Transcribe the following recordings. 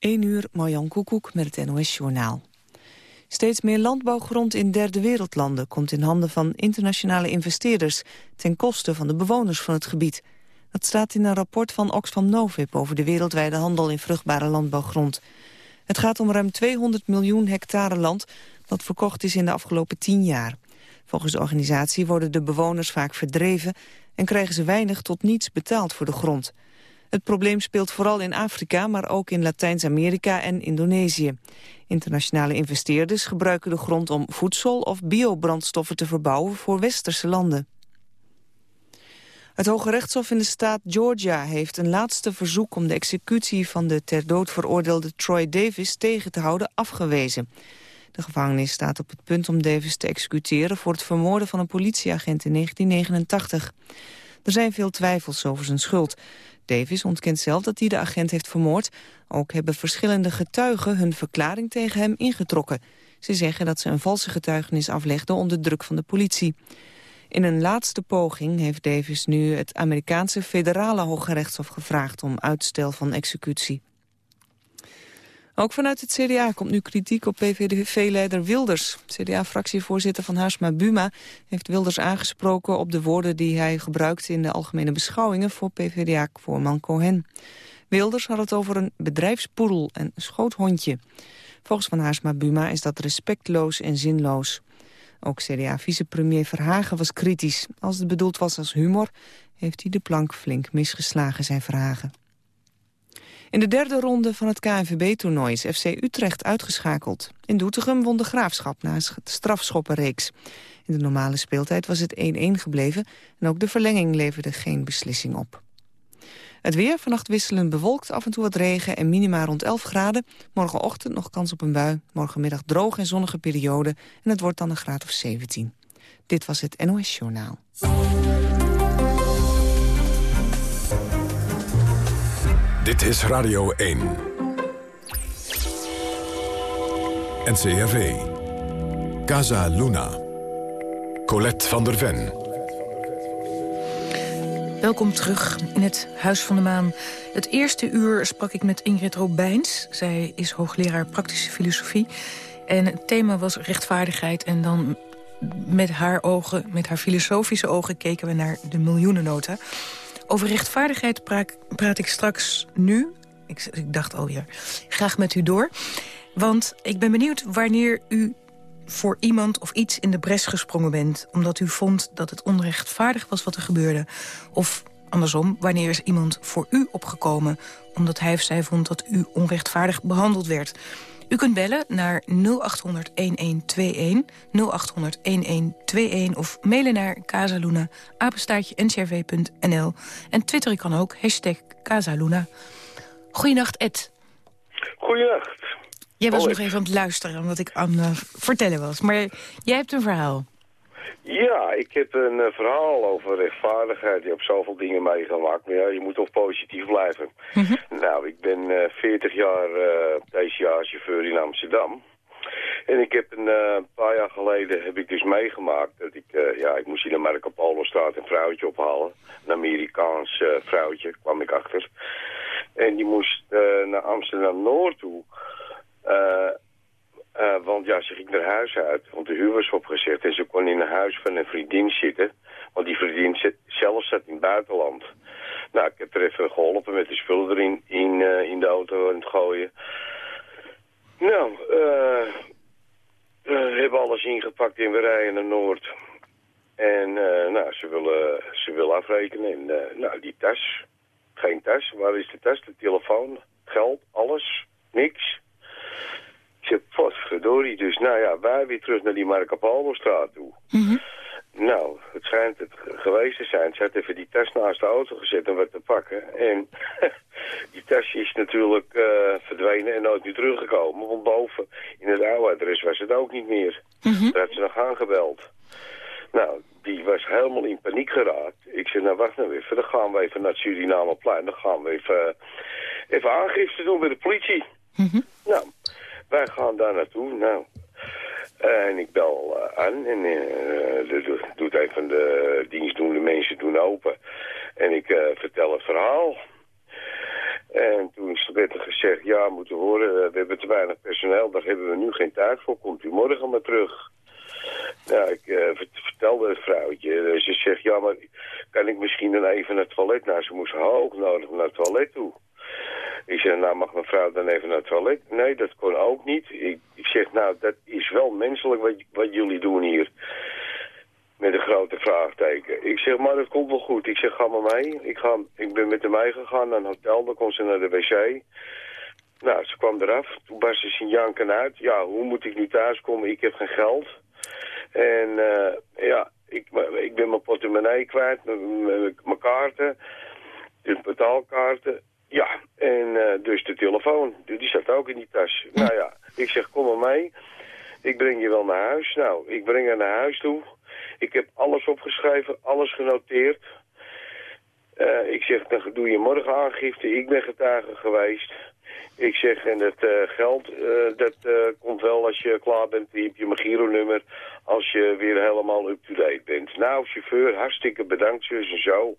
1 uur, Marjan Koekoek met het NOS-journaal. Steeds meer landbouwgrond in derde wereldlanden komt in handen van internationale investeerders ten koste van de bewoners van het gebied. Dat staat in een rapport van Oxfam Novib over de wereldwijde handel in vruchtbare landbouwgrond. Het gaat om ruim 200 miljoen hectare land dat verkocht is in de afgelopen 10 jaar. Volgens de organisatie worden de bewoners vaak verdreven en krijgen ze weinig tot niets betaald voor de grond. Het probleem speelt vooral in Afrika, maar ook in Latijns-Amerika en Indonesië. Internationale investeerders gebruiken de grond om voedsel of biobrandstoffen te verbouwen voor westerse landen. Het Hoge Rechtshof in de staat Georgia heeft een laatste verzoek om de executie van de ter dood veroordeelde Troy Davis tegen te houden afgewezen. De gevangenis staat op het punt om Davis te executeren voor het vermoorden van een politieagent in 1989. Er zijn veel twijfels over zijn schuld. Davis ontkent zelf dat hij de agent heeft vermoord. Ook hebben verschillende getuigen hun verklaring tegen hem ingetrokken. Ze zeggen dat ze een valse getuigenis aflegden onder druk van de politie. In een laatste poging heeft Davis nu het Amerikaanse federale Hoge Rechtshof gevraagd om uitstel van executie. Ook vanuit het CDA komt nu kritiek op PVV-leider Wilders. CDA-fractievoorzitter van Haarsma Buma heeft Wilders aangesproken op de woorden die hij gebruikte in de algemene beschouwingen voor PvdA-voorman Cohen. Wilders had het over een bedrijfspoedel en schoothondje. Volgens Van Haarsma Buma is dat respectloos en zinloos. Ook CDA-vicepremier Verhagen was kritisch. Als het bedoeld was als humor, heeft hij de plank flink misgeslagen, zijn Verhagen. In de derde ronde van het KNVB-toernooi is FC Utrecht uitgeschakeld. In Doetinchem won de Graafschap na een strafschoppenreeks. In de normale speeltijd was het 1-1 gebleven... en ook de verlenging leverde geen beslissing op. Het weer, vannacht wisselend bewolkt, af en toe wat regen en minima rond 11 graden. Morgenochtend nog kans op een bui, morgenmiddag droog en zonnige periode... en het wordt dan een graad of 17. Dit was het NOS Journaal. Dit is Radio 1. NCRV. Casa Luna. Colette van der Ven. Welkom terug in het Huis van de Maan. Het eerste uur sprak ik met Ingrid Robijns. Zij is hoogleraar praktische filosofie. En het thema was rechtvaardigheid. En dan met haar ogen, met haar filosofische ogen... keken we naar de miljoenennota. Over rechtvaardigheid praat, ik straks nu. Ik, ik dacht alweer, graag met u door. Want ik ben benieuwd wanneer u voor iemand of iets in de bres gesprongen bent... omdat u vond dat het onrechtvaardig was wat er gebeurde. Of andersom, wanneer is iemand voor u opgekomen... omdat hij of zij vond dat u onrechtvaardig behandeld werd... U kunt bellen naar 0800-1121, 0800-1121 of mailen naar casaluna, ncrv.nl. En twitteren kan ook, hashtag Casaluna. Goedenacht, Ed. Goedenacht. Jij was nog even aan het luisteren, omdat ik aan het vertellen was. Maar jij hebt een verhaal. Ja, ik heb een eh, verhaal over rechtvaardigheid. Je hebt zoveel dingen meegemaakt, maar ja, je moet toch positief blijven. Mhm. Nou, ik ben uh, eh, 40 jaar uh, deze jaar chauffeur in Amsterdam. En ik heb een paar jaar geleden heb ik dus meegemaakt dat ik, ja, ik moest in de Marco Polo straat een vrouwtje ophalen. Een Amerikaans vrouwtje, kwam ik achter. En die moest naar Amsterdam-Noord toe. Uh, want ja, ze ging naar huis uit, want de huur was opgezet en ze kon in een huis van een vriendin zitten. Want die vriendin zit, zelf zat in het buitenland. Nou, ik heb er even geholpen met de spullen erin in, uh, in de auto en het gooien. Nou, uh, we hebben alles ingepakt en we rijden naar Noord. En nou, ze willen, ze willen afrekenen. En nou, die tas, geen tas. Waar is de tas? De telefoon, geld, alles, niks. Ik zeg, verdorie. Dus nou ja, wij weer terug naar die Marco Polo straat toe. Mhm. Nou, het schijnt het geweest te zijn. Ze had even die tas naast de auto gezet om wat te pakken. En die tas is natuurlijk uh, verdwenen en nooit meer teruggekomen. Want boven in het oude adres was het ook niet meer. Mm Daar had ze nog aangebeld. Nou, die was helemaal in paniek geraakt. Ik zei, nou wacht nou even, dan gaan we even naar het Surinameplein. Dan gaan we even, even aangifte doen bij de politie. Mm Nou, wij gaan daar naartoe. Nou, en ik bel uh, aan en uh, doet een van de dienstdoende mensen doen open. En ik uh, vertel het verhaal. En toen werd er gezegd, ja, moeten horen, eh, we hebben te weinig personeel, daar hebben we nu geen tijd voor, komt u morgen maar terug. Ja, ik vertelde het vrouwtje. Ze zegt, ja, maar kan ik misschien dan even naar het toilet? Nou, ze moest hoog nodig naar het toilet toe. Ik zeg, nou mag mevrouw dan even naar het toilet? Nee, dat kon ook niet. Ik, zeg, nou, dat is wel menselijk wat, wat jullie doen hier. Met een grote vraagteken. Ik zeg, maar dat komt wel goed. Ik zeg, ga maar mee. Ik, ga, ik ben met hem gegaan naar een hotel. Dan kon ze naar de wc. Nou, ze kwam eraf. Toen barstte ze janken uit. Ja, hoe moet ik nu thuiskomen? Ik heb geen geld. En uh, ja, ik, ik ben mijn portemonnee kwijt. Mijn kaarten. De betaalkaarten. Ja, en uh, dus de telefoon. Die zat ook in die tas. Nou ja, ik zeg, kom maar mee. Ik breng je wel naar huis. Nou, ik breng haar naar huis toe. Ik heb alles opgeschreven, alles genoteerd. Uh, ik zeg, dan doe je morgen aangifte. Ik ben getuige geweest. Ik zeg, en het uh, geld, uh, dat komt wel als je klaar bent. Je hebt je mijn Giro-nummer als je weer helemaal up-to-date bent. Nou, chauffeur, hartstikke bedankt, zus en zo.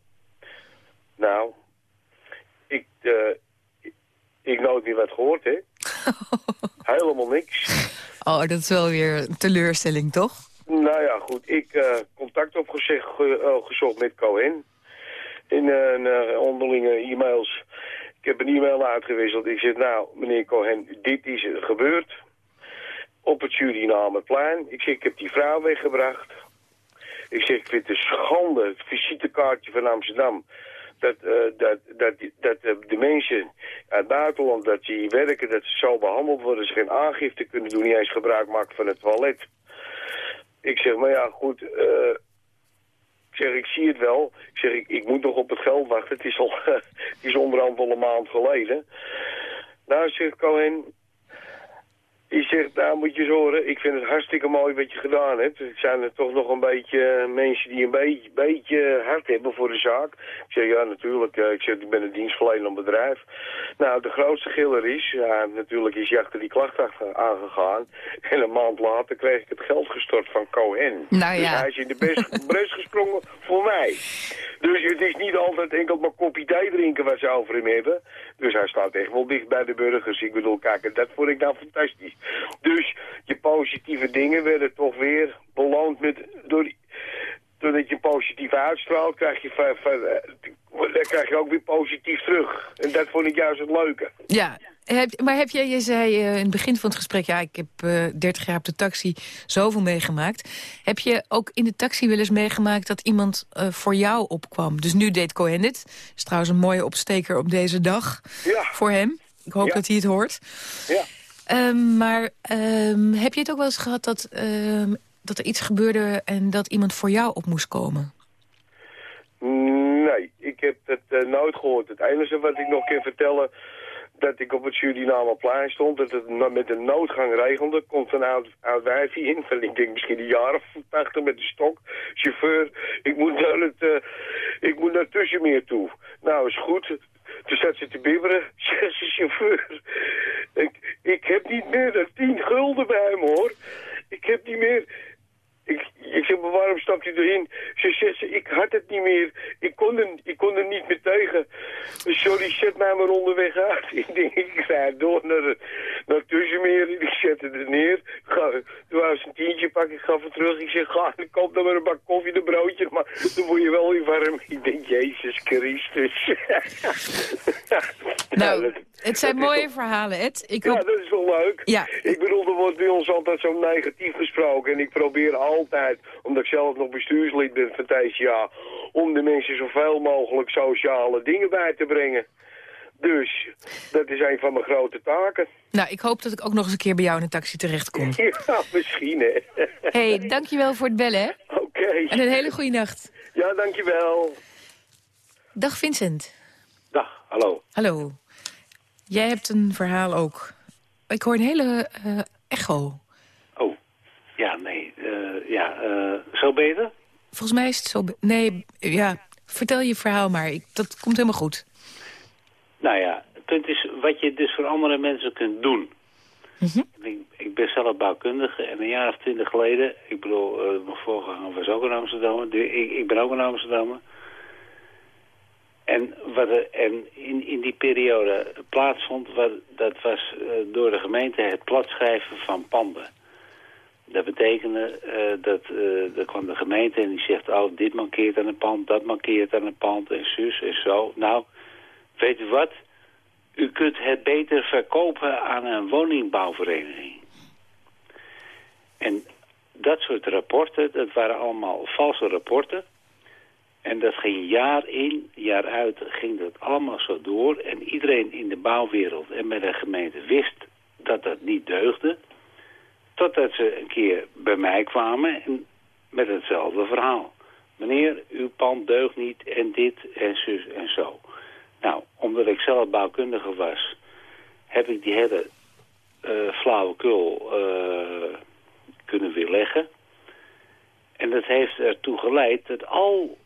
Nou, ik, ik, ik nooit meer wat gehoord, hè. helemaal niks. Oh, dat is wel weer een teleurstelling, toch? Nou ja, goed. Ik uh, contact opgezocht uh, gezocht met Cohen. In uh, onderlinge e-mails. Ik heb een e-mail uitgewisseld. Ik zeg, nou, meneer Cohen, dit is gebeurd. Op het Surinameplein. Ik zeg, ik heb die vrouw weggebracht. Ik zeg, ik vind het een schande, het visitekaartje van Amsterdam. Dat, uh, dat, dat, dat uh, de mensen uit het buitenland, dat ze werken, dat ze zo behandeld worden, ze geen aangifte kunnen doen, niet eens gebruik maken van het toilet. Ik zeg, maar ja, goed. Uh, ik zeg, ik zie het wel. Ik zeg, ik, ik moet nog op het geld wachten. Het is, al, het is onderhand al een maand geleden. Nou, zegt Cohen, ik zeg, daar moet je eens horen. Ik vind het hartstikke mooi wat je gedaan hebt. Het zijn er toch nog een beetje eh, mensen die een beetje, beetje hart hebben voor de zaak. Ik zeg, ja, natuurlijk. Uh, ik zeg, ik ben een dienstverlenend bedrijf. Nou, de grootste giller is, ja, natuurlijk is hij achter die klacht aangegaan. En een maand later kreeg ik het geld gestort van Cohen. Nou dus ja. hij is in de bres gesprongen voor mij. Dus het is niet altijd enkel maar kopje thee drinken waar ze over hem hebben. Dus hij staat echt wel dicht bij de burgers. Ik bedoel, kijk, dat vond ik nou fantastisch. Dus je positieve dingen werden toch weer beloond met... Door, doordat je positief uitstraalt, krijg je, dan krijg je ook weer positief terug. En dat vond ik juist het leuke. Ja, heb, maar heb jij, je zei uh, in het begin van het gesprek... ja, ik heb uh, 30 jaar op de taxi zoveel meegemaakt. Heb je ook in de taxi wel eens meegemaakt dat iemand uh, voor jou opkwam? Dus nu deed Cohen dit. Is trouwens een mooie opsteker op deze dag ja. voor hem. Ik hoop Ja. dat hij het hoort. Ja. Um, maar um, heb je het ook wel eens gehad dat, um, dat er iets gebeurde... en dat iemand voor jou op moest komen? Nee, ik heb het uh, nooit gehoord. Het enige wat ik nog kan vertellen... dat ik op het Surinameplein stond, dat het met een noodgang regelde. Komt een oud, oud in, van ik denk misschien een jaar of tachtig met de stok. Chauffeur, ik moet naar het, uh, ik moet naar Tussenmeer toe. Nou, is goed. Toen zat ze te bibberen, zegt ze chauffeur. Ik, ik heb niet meer dan tien gulden bij hem hoor. Ik heb niet meer... Ik, ik zeg, maar waarom stapt u erin? Ze zegt, ze, ik had het niet meer. Ik kon, er, ik kon er niet meer tegen. Sorry, zet mij maar onderweg uit. Ik denk, ik rijd door naar, naar Tussenmeer. Ik zette het er neer. Ga, toen wou ze een tientje pakken. Ik gaf het terug. Ik zeg, ga, ik koop dan maar een bak koffie, een broodje. Maar dan word je wel weer warm. Ik denk, Jezus Christus. nou, het zijn dat mooie verhalen, Ed. Ik Ja, dat is wel leuk. Ja. Ik bedoel, er wordt bij ons altijd zo negatief gesproken. En ik probeer altijd, omdat ik zelf nog bestuurslid ben van TCA... om de mensen zoveel mogelijk sociale dingen bij te brengen. Dus, dat is een van mijn grote taken. Nou, ik hoop dat ik ook nog eens een keer bij jou in een taxi terechtkom. Ja, misschien, hè. hey, dankjewel voor het bellen, hè? Oké. En een hele goede nacht. Ja, dankjewel. Dag Vincent. Dag, hallo. Hallo. Jij hebt een verhaal ook. Ik hoor een hele uh, echo. Oh, ja, nee. Uh, ja, uh, zo beter? Volgens mij is het zo... Nee, ja, vertel je verhaal maar. Ik, dat komt helemaal goed. Nou ja, het punt is wat je dus voor andere mensen kunt doen. Mm -hmm. ik, ik, ben zelf bouwkundige en een jaar of twintig geleden... Ik bedoel, uh, mijn voorganger was ook een Amsterdammer. Ik, ik ben ook een Amsterdammer. En, wat er, en in, in die periode plaatsvond, wat, dat was uh, door de gemeente het platschrijven van panden. Dat betekende uh, dat uh, kwam de gemeente en die zegt, oh, dit mankeert aan een pand, dat mankeert aan een pand en zus en zo. Nou, weet u wat? U kunt het beter verkopen aan een woningbouwvereniging. En dat soort rapporten, dat waren allemaal valse rapporten. En dat ging jaar in, jaar uit, ging dat allemaal zo door. En iedereen in de bouwwereld en met de gemeente wist dat dat niet deugde. Totdat ze een keer bij mij kwamen en met hetzelfde verhaal. Meneer, uw pand deugt niet en dit en zus en zo. Nou, omdat ik zelf bouwkundige was, heb ik die hele uh, flauwekul uh, kunnen weerleggen. En dat heeft ertoe geleid dat al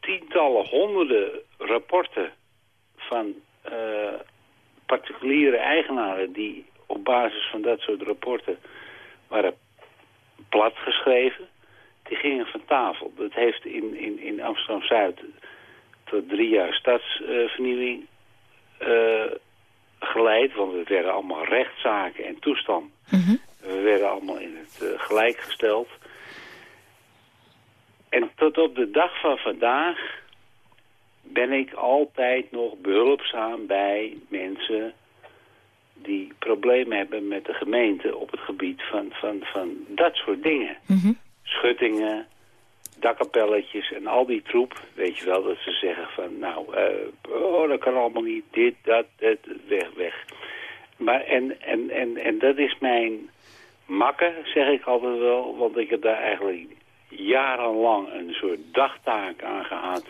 tientallen, honderden rapporten van uh, particuliere eigenaren die op basis van dat soort rapporten waren platgeschreven, die gingen van tafel. Dat heeft in, in, in Amsterdam-Zuid tot drie jaar stadsvernieuwing uh, geleid, want het werden allemaal rechtszaken en toestanden. Mm We werden allemaal in het uh, gelijk gesteld. En tot op de dag van vandaag ben ik altijd nog behulpzaam bij mensen die problemen hebben met de gemeente op het gebied van, van, van dat soort dingen. Mhm. Schuttingen, dakkapelletjes en al die troep. Weet je wel, dat ze zeggen van nou, uh, oh dat kan allemaal niet, dit, dat, dat, weg, weg. Maar en, en, en, en dat is mijn makken, zeg ik altijd wel, want ik heb daar eigenlijk jarenlang een soort dagtaak aan gehad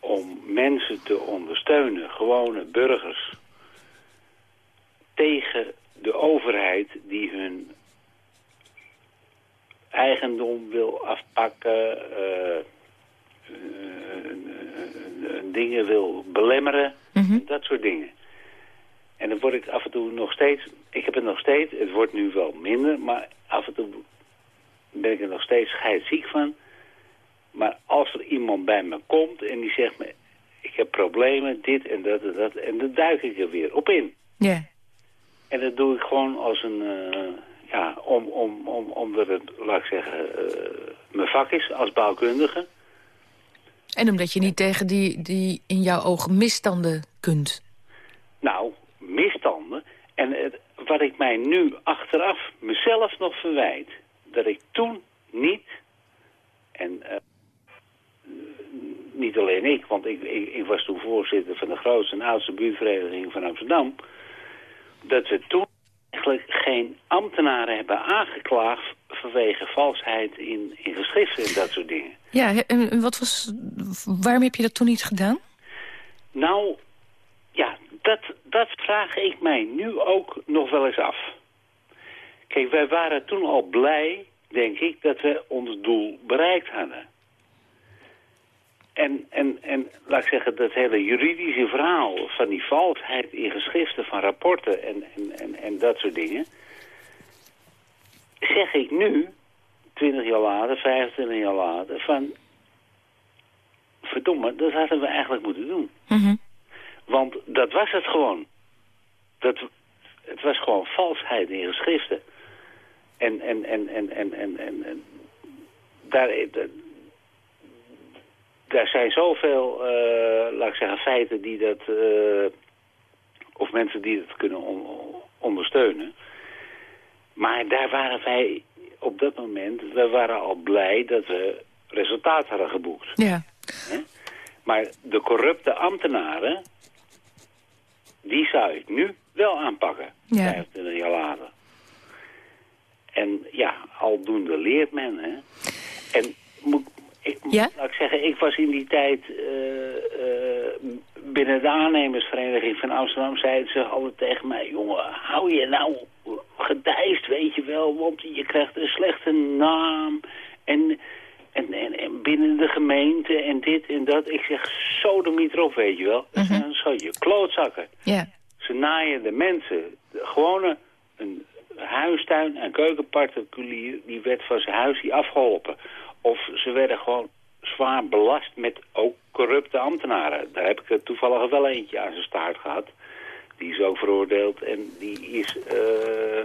om mensen te ondersteunen, gewone burgers, tegen de overheid die hun eigendom wil afpakken, uh, dingen wil belemmeren, Mhm. dat soort dingen. En dan word ik af en toe nog steeds, ik heb het nog steeds, het wordt nu wel minder, maar af en toe ben ik er nog steeds scheidsziek van. Maar als er iemand bij me komt en die zegt me, ik heb problemen, dit en dat en dat, en dan duik ik er weer op in. Ja. En dat doe ik gewoon als een, eh, ja, om, om, om, omdat het, laat ik zeggen, eh, mijn vak is als bouwkundige. En omdat je niet tegen die, die in jouw ogen misstanden kunt. Nou, misstanden. En het, wat ik mij nu achteraf mezelf nog verwijt, dat ik toen niet, en uh, niet alleen ik, want ik, ik, ik, was toen voorzitter van de grootste en oudste buurtvereniging van Amsterdam, dat we toen eigenlijk geen ambtenaren hebben aangeklaagd vanwege valsheid in, in geschriften en dat soort dingen. Ja, en wat was, waarom heb je dat toen niet gedaan? Nou, ja, dat, dat vraag ik mij nu ook nog wel eens af. Kijk, wij waren toen al blij, denk ik, dat we ons doel bereikt hadden. En, en, en laat ik zeggen, dat hele juridische verhaal van die valsheid in geschriften van rapporten en, en, en, en dat soort dingen... zeg ik nu, 20 jaar later, 25 jaar later, van... verdomme, dat hadden we eigenlijk moeten doen. Mm -hmm. Want dat was het gewoon. Dat, het was gewoon valsheid in geschriften. En, en, en, en, en, en, en, en daar, daar zijn zoveel, uh, laat ik zeggen, feiten die dat, uh, of mensen die dat kunnen on ondersteunen. Maar daar waren wij op dat moment, we waren al blij dat we resultaat hadden geboekt. Ja. Maar de corrupte ambtenaren, die zou ik nu wel aanpakken, ja. 25 jaar later. En ja, aldoende leert men, hè. En moet, ik, ja? laat ik zeggen, ik was in die tijd uh, uh, binnen de aannemersvereniging van Amsterdam, zeiden ze altijd tegen mij, jongen, hou je nou gedijst, weet je wel, want je krijgt een slechte naam en... En, en, en, binnen de gemeente en dit en dat. Ik zeg, sodemiet erop, weet je wel. Dat zijn zo je klootzakken. Ze naaien de mensen. De gewone een huistuin- en keukenparticulier... die werd van zijn huis afgeholpen. Of ze werden gewoon zwaar belast met ook corrupte ambtenaren. Daar heb ik toevallig wel eentje aan zijn staart gehad. Die is ook veroordeeld en die is... Uh,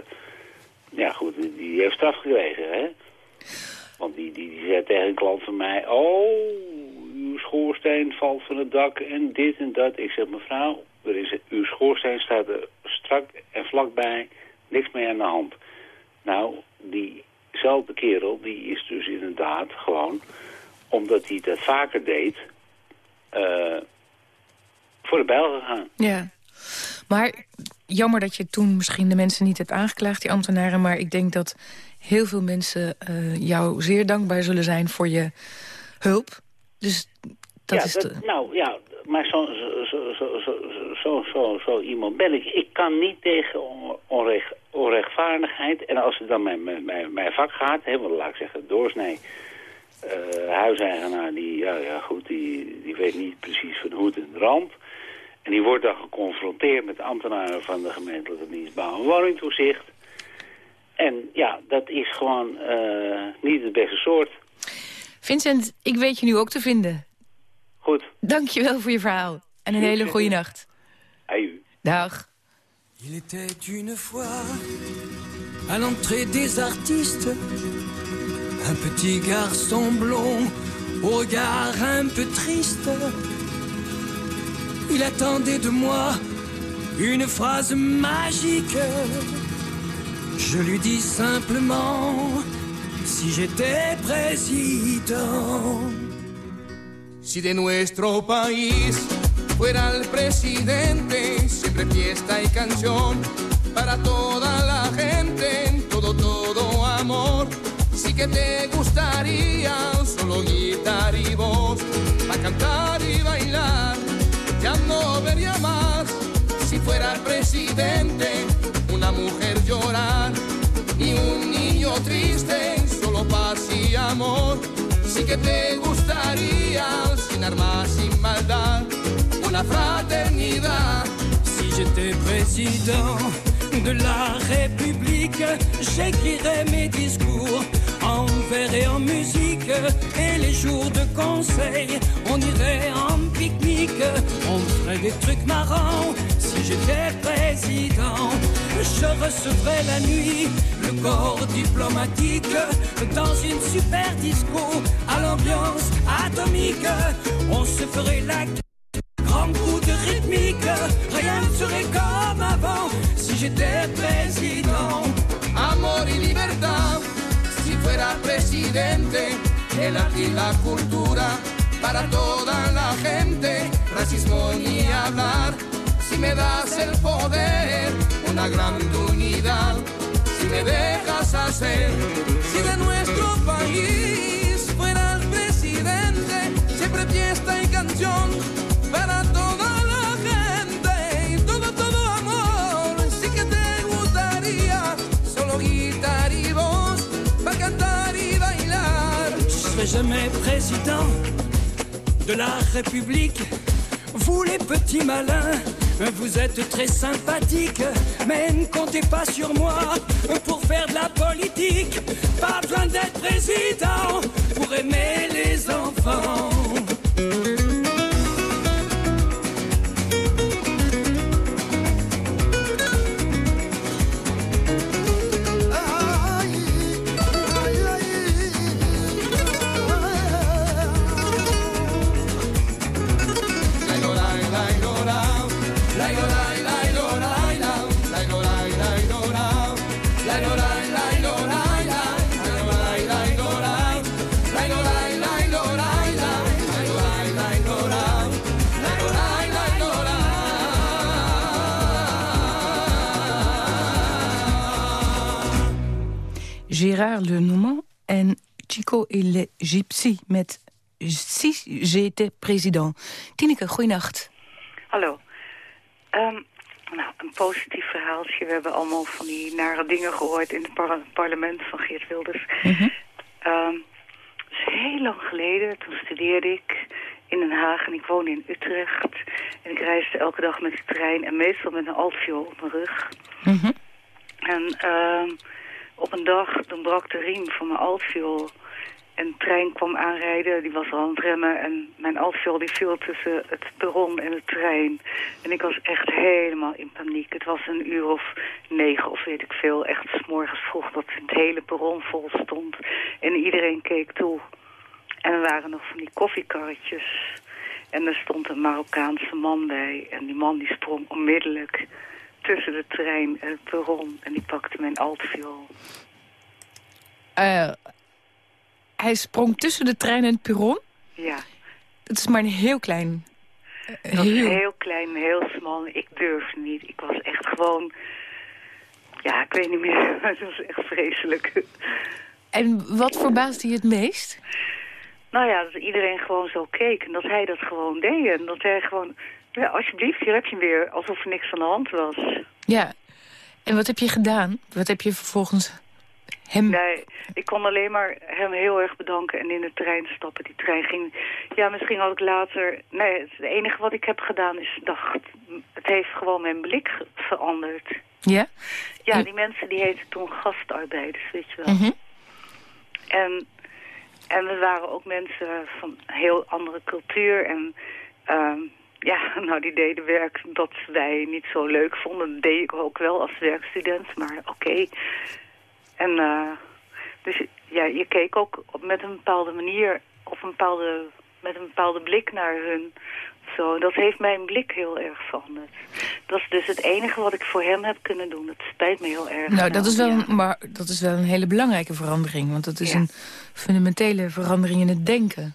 ja goed, die heeft straf gekregen, hè. Want die, die, die zei tegen een klant van mij... Oh, uw schoorsteen valt van het dak en dit en dat. Ik zeg, mevrouw, er is, uw schoorsteen staat er strak en vlakbij. Niks meer aan de hand. Nou, diezelfde kerel, die is dus inderdaad gewoon... omdat hij dat vaker deed... Uh, voor de bijl gegaan. Ja. Maar jammer dat je toen misschien de mensen niet hebt aangeklaagd, die ambtenaren. Maar ik denk dat heel veel mensen uh, jou zeer dankbaar zullen zijn voor je hulp. Dus dat ja, is... Dat, nou ja, maar zo, zo, zo, zo, zo, zo, iemand ben ik. Ik kan niet tegen onrecht, onrechtvaardigheid. En als het dan mijn, mijn, mijn vak gaat, want laat ik zeggen, doorsnee... Uh, huiseigenaar, die, ja, ja, goed, die, die weet niet precies van hoe het in de rand... En die wordt dan geconfronteerd met ambtenaren van de gemeentelijke dienst bouw- en woningtoezicht. En ja, dat is gewoon uh, niet het beste soort. Vincent, ik weet je nu ook te vinden. Goed. Dankjewel voor je verhaal. En een hele goede nacht. Dag. Il était une fois à l'entrée des artistes un petit garçon blond au regard un peu triste Il attendait de moi une phrase magique. Je lui dis simplement, si j'étais président. Si de nuestro país fuera el presidente, siempre fiesta y canción para toda la gente, todo, todo amor. Sí que te gustaría solo guitarra y voz, para cantar y bailar. Ya no vería más si fuera el presidente. Una mujer llorar y un niño triste. Solo paz y amor. Sí que te gustaría sin armas sin maldad fraternidad. Si j'étais président de la République j'écrirais mes discours en vers et en musique. Et les jours de conseil on irait en pique-nique. On ferait des trucs marrants. Si j'étais président je recevrais la nuit le corps diplomatique dans une super disco à l'ambiance atomique. On se ferait la rien ne serait comme avant si j'étais président amor y libertad si fuera presidente, el arte y la cultura para toda la gente, racismo ni hablar. Si me das el poder, una gran unidad, si me dejas hacer, si de nuestro país fuera el presidente, siempre fiesta y canción para toda serai jamais président de la République. Vous les petits malins, vous êtes très sympathiques, mais ne comptez pas sur moi pour faire de la politique. Pas besoin d'être président pour aimer les enfants. Et le Gypsy met Si j'étais président. Tineke, goeienacht. Hallo. Um, nou, een positief verhaaltje. We hebben allemaal van die nare dingen gehoord in het par parlement van Geert Wilders. Mm -hmm. um, heel lang geleden. Toen studeerde ik in Den Haag en ik woonde in Utrecht. En ik reisde elke dag met de trein en meestal met een altviool op mijn rug. Mm -hmm. En um, op een dag, dan brak de riem van mijn altviool. Een trein kwam aanrijden, die was al aan het remmen. En mijn altviool die viel tussen het perron en de trein. En ik was echt helemaal in paniek. Het was een uur of negen of weet ik veel. Echt s morgens vroeg dat het hele perron vol stond. En iedereen keek toe. En er waren nog van die koffiekarretjes. En er stond een Marokkaanse man bij. En die man die sprong onmiddellijk tussen de trein en het perron. En die pakte mijn altviool. Uh, hij sprong tussen de trein en het perron? Ja. Het is maar een heel klein... Was heel... heel klein, heel smal. Ik durfde niet. Ik was echt gewoon... Ja, ik weet niet meer. Het was echt vreselijk. En wat verbaasde je het meest? Nou ja, dat iedereen gewoon zo keek. En dat hij dat gewoon deed. En dat hij gewoon... Ja, alsjeblieft, hier heb je hem weer. Alsof er niks aan de hand was. Ja. En wat heb je gedaan? Wat heb je vervolgens hem... Nee, ik kon alleen maar hem heel erg bedanken en in de trein stappen. Die trein ging... Ja, misschien had ik later... Nee, het enige wat ik heb gedaan is... Dacht, het heeft gewoon mijn blik veranderd. Ja? Ja, die mensen die heten toen gastarbeiders, weet je wel. Mm En, en we waren ook mensen van heel andere cultuur. En uh, ja, nou die deden werk dat wij niet zo leuk vonden. Dat deed ik ook wel als werkstudent, maar oké. En uh, dus ja, je keek ook op, met een bepaalde manier, op een bepaalde, met een bepaalde blik naar hun. Zo, dat heeft mijn blik heel erg veranderd. Dat is dus het enige wat ik voor hem heb kunnen doen. Het spijt me heel erg. Nou, dat is wel, een, maar dat is wel een hele belangrijke verandering. Want dat is een fundamentele verandering in het denken.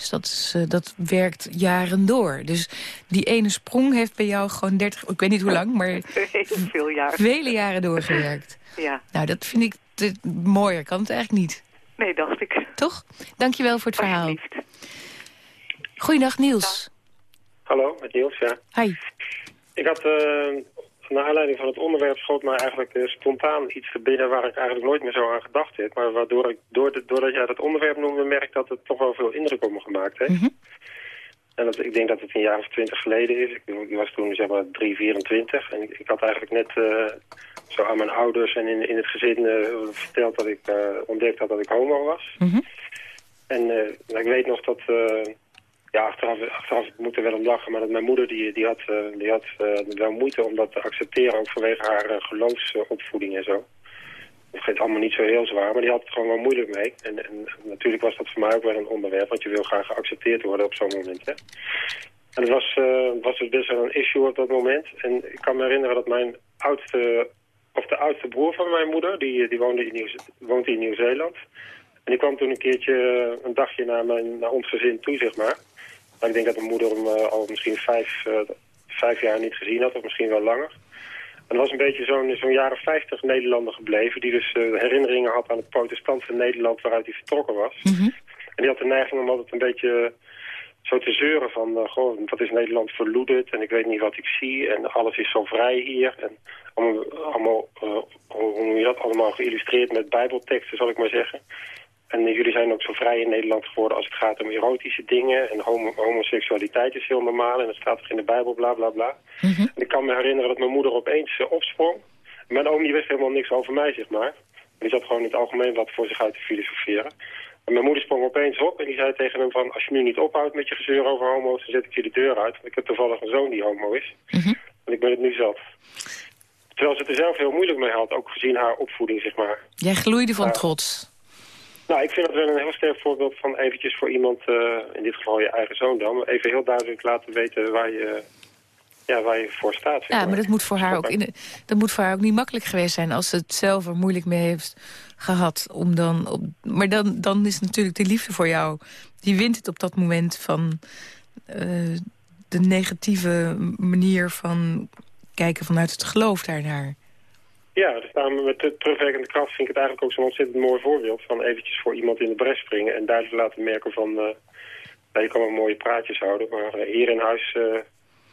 Dus dat, is, uh, dat werkt jaren door. Dus die ene sprong heeft bij jou gewoon 30, ik weet niet hoe lang, maar veel jaren. vele jaren doorgewerkt. Ja. Nou, dat vind ik te, mooier. Kan het eigenlijk niet. Nee, dacht ik. Toch? Dankjewel voor het verhaal. Goeiedag, Niels. Hallo, met Niels, ja. Hi. Ik had, uh, naar aanleiding van het onderwerp, schoot mij eigenlijk uh, spontaan iets te binnen waar ik eigenlijk nooit meer zo aan gedacht heb. Maar waardoor ik, door de, doordat jij dat onderwerp noemde, merk dat het toch wel veel indruk op me gemaakt heeft. Mm -hmm. En dat, ik denk dat het een jaar of twintig geleden is. Ik, ik, was toen zeg maar 3, 24 en ik, ik had eigenlijk net uh, zo aan mijn ouders en in, in het gezin uh, verteld dat ik ontdekt had dat ik homo was. Mm -hmm. En ik weet nog dat, ja, achteraf, achteraf moet er wel om lachen, maar dat mijn moeder die, die had, die had wel moeite om dat te accepteren, ook vanwege haar geloofsopvoeding en zo. Het ging allemaal niet zo heel zwaar, maar die had het gewoon wel moeilijk mee. En, en, natuurlijk was dat voor mij ook wel een onderwerp, want je wil graag geaccepteerd worden op zo'n moment. Hè? En het was, uh, was dus best wel een issue op dat moment. En ik kan me herinneren dat mijn oudste, of de oudste broer van mijn moeder, die, die woonde in Nieuw, woont in Nieuw-Zeeland. En die kwam toen een keertje, een dagje naar, mijn, naar ons gezin toe, zeg maar. Maar ik denk dat mijn moeder hem uh, al misschien vijf, uh, vijf jaar niet gezien had, of misschien wel langer. En er was een beetje zo'n zo'n jaren 50 Nederlander gebleven... die dus uh, herinneringen had aan het protestantse Nederland waaruit hij vertrokken was. Mm -hmm. En die had de neiging om altijd een beetje zo te zeuren van... Uh, goh, wat is Nederland verloederd en ik weet niet wat ik zie... en alles is zo vrij hier. En allemaal, allemaal uh, hoe je dat, allemaal geïllustreerd met bijbelteksten, zal ik maar zeggen. En jullie zijn ook zo vrij in Nederland geworden als het gaat om erotische dingen. En homo homoseksualiteit is heel normaal en dat staat toch in de Bijbel, bla bla bla. Mm -hmm. En ik kan me herinneren dat mijn moeder opeens uh, opsprong. Mijn oom die wist helemaal niks over mij, zeg maar. Die zat gewoon in het algemeen wat voor zich uit te filosoferen. En mijn moeder sprong opeens op en die zei tegen hem van... als je nu niet ophoudt met je gezeur over homo's, dan zet ik je de deur uit. Want ik heb toevallig een zoon die homo is. Mm -hmm. En ik ben het nu zat. Terwijl ze het er zelf heel moeilijk mee had, ook gezien haar opvoeding, zeg maar. Jij gloeide van uh, trots. Nou, ik vind dat wel een heel sterk voorbeeld van eventjes voor iemand, uh, in dit geval je eigen zoon dan, even heel duidelijk laten weten waar je, ja, waar je voor staat. Ja, maar. maar dat moet, voor haar ook in de, dat moet voor haar ook niet makkelijk geweest zijn als ze het zelf er moeilijk mee heeft gehad. Om dan op, maar dan, dan is natuurlijk de liefde voor jou, die wint het op dat moment van uh, de negatieve manier van kijken vanuit het geloof daarnaar. Ja, dus daarom met de terugwerkende kracht vind ik het eigenlijk ook zo'n ontzettend mooi voorbeeld van eventjes voor iemand in de bres springen en duidelijk laten merken van, uh, nou, je kan wel mooie praatjes houden, maar uh, hier in huis uh,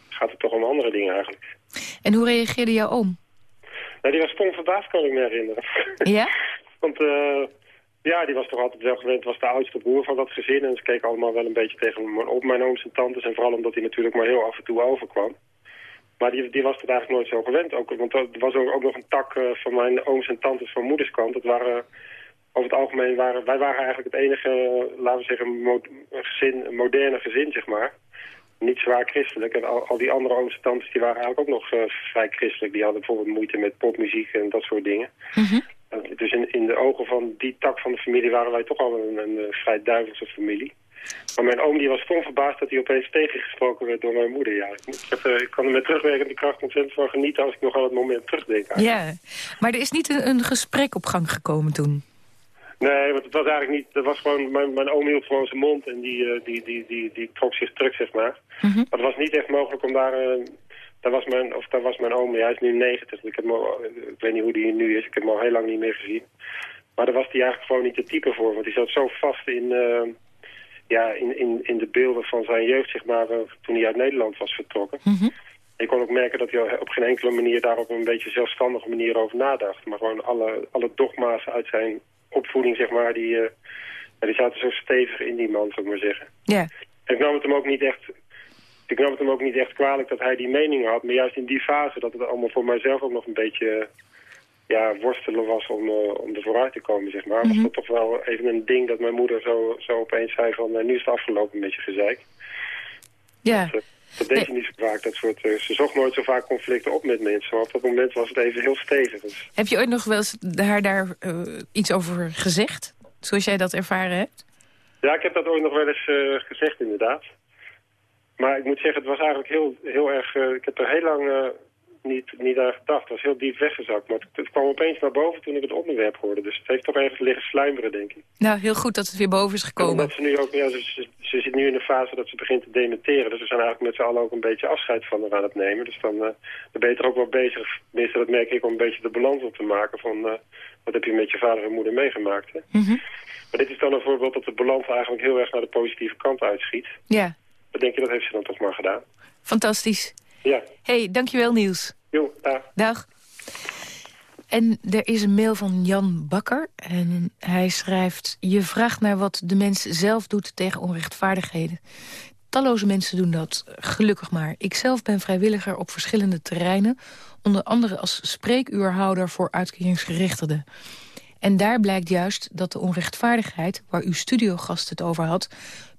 gaat het toch om andere dingen eigenlijk. En hoe reageerde jouw oom? Nou, die was stom verbaasd, kan ik me herinneren. Ja? Want uh, ja, die was toch altijd wel gewend, was de oudste broer van dat gezin en ze keken allemaal wel een beetje tegen me op, mijn ooms en tantes, en vooral omdat hij natuurlijk maar heel af en toe overkwam. Maar die, die was het eigenlijk nooit zo gewend. Ook, want er was ook, ook nog een tak uh, van mijn ooms en tantes van moederskant. Dat waren over het algemeen waren... Wij waren eigenlijk het enige, laten we zeggen, mo gezin, een moderne gezin, zeg maar. Niet zwaar christelijk. En al, al die andere ooms en tantes die waren eigenlijk ook nog uh, vrij christelijk. Die hadden bijvoorbeeld moeite met popmuziek en dat soort dingen. Mhm. Dus in, in de ogen van die tak van de familie waren wij toch al een, een, een vrij duivelse familie. Maar mijn oom die was stom verbaasd dat hij opeens tegengesproken werd door mijn moeder. Ja, ik, moet, ik, heb, eh, ik kan er met terugwerkende kracht ontzettend van genieten als ik nog aan het moment terugdenk. Eigenlijk. Ja, maar er is niet een, een gesprek op gang gekomen toen? Nee, want het was eigenlijk niet... Dat was gewoon, mijn, mijn oom hield gewoon zijn mond en die, uh, die, die, die, die trok zich terug, zeg maar. Mhm. Maar het was niet echt mogelijk om daar... Uh, daar was mijn, of daar was mijn oom, hij is nu 90. Ik, heb hem al, ik weet niet hoe die nu is, ik heb hem al heel lang niet meer gezien. Maar daar was hij eigenlijk gewoon niet de type voor, want hij zat zo vast in... Uh, ja, in, in, in de beelden van zijn jeugd, zeg maar, toen hij uit Nederland was vertrokken. Mm -hmm. Ik kon ook merken dat hij op geen enkele manier daar op een beetje zelfstandige manier over nadacht. Maar gewoon alle, alle dogma's uit zijn opvoeding, zeg maar, die, uh, die zaten zo stevig in die man, zou ik maar zeggen. Ja. En ik nam het hem ook niet echt... Ik nam het hem ook niet echt kwalijk dat hij die meningen had. Maar juist in die fase, dat het allemaal voor mijzelf ook nog een beetje ja, worstelen was om, uh, om er vooruit te komen, zeg maar. Mm -hmm. Was dat toch wel even een ding dat mijn moeder zo, zo opeens zei van... Uh, nu is het afgelopen met je gezeik. Ja. Dat, dat deed ze niet zo vaak. Dat soort, ze zocht nooit zo vaak conflicten op met mensen. Maar op dat moment was het even heel stevig. Dus. Heb je ooit nog wel eens haar daar iets over gezegd? Zoals jij dat ervaren hebt? Ja, ik heb dat ooit nog wel eens gezegd, inderdaad. Maar ik moet zeggen, het was eigenlijk heel, heel erg... ik heb er heel lang niet, niet aan gedacht. Het was heel diep weggezakt. Maar het, kwam opeens naar boven toen ik het onderwerp hoorde. Dus het heeft toch ergens liggen sluimeren, denk ik. Nou, heel goed dat het weer boven is gekomen. Omdat ze nu ook, ja, ze, ze, ze, zit nu in een fase dat ze begint te dementeren. Dus we zijn eigenlijk met z'n allen ook een beetje afscheid van haar aan het nemen. Dus dan, uh, dan ben je er ook wel bezig, tenminste dat merk ik, om een beetje de balans op te maken van... Uh, wat heb je met je vader en moeder meegemaakt, hè? Mm -hmm. Maar dit is dan een voorbeeld dat de balans eigenlijk heel erg naar de positieve kant uitschiet. Ja. Dan denk je, dat heeft ze dan toch maar gedaan. Fantastisch. Ja. hey, dankjewel Niels. Dag. En er is een mail van Jan Bakker. En hij schrijft... Je vraagt naar wat de mens zelf doet tegen onrechtvaardigheden. Talloze mensen doen dat, gelukkig maar. Ik zelf ben vrijwilliger op verschillende terreinen. Onder andere als spreekuurhouder voor uitkeringsgerechtigden. En daar blijkt juist dat de onrechtvaardigheid... waar uw studiogast het over had...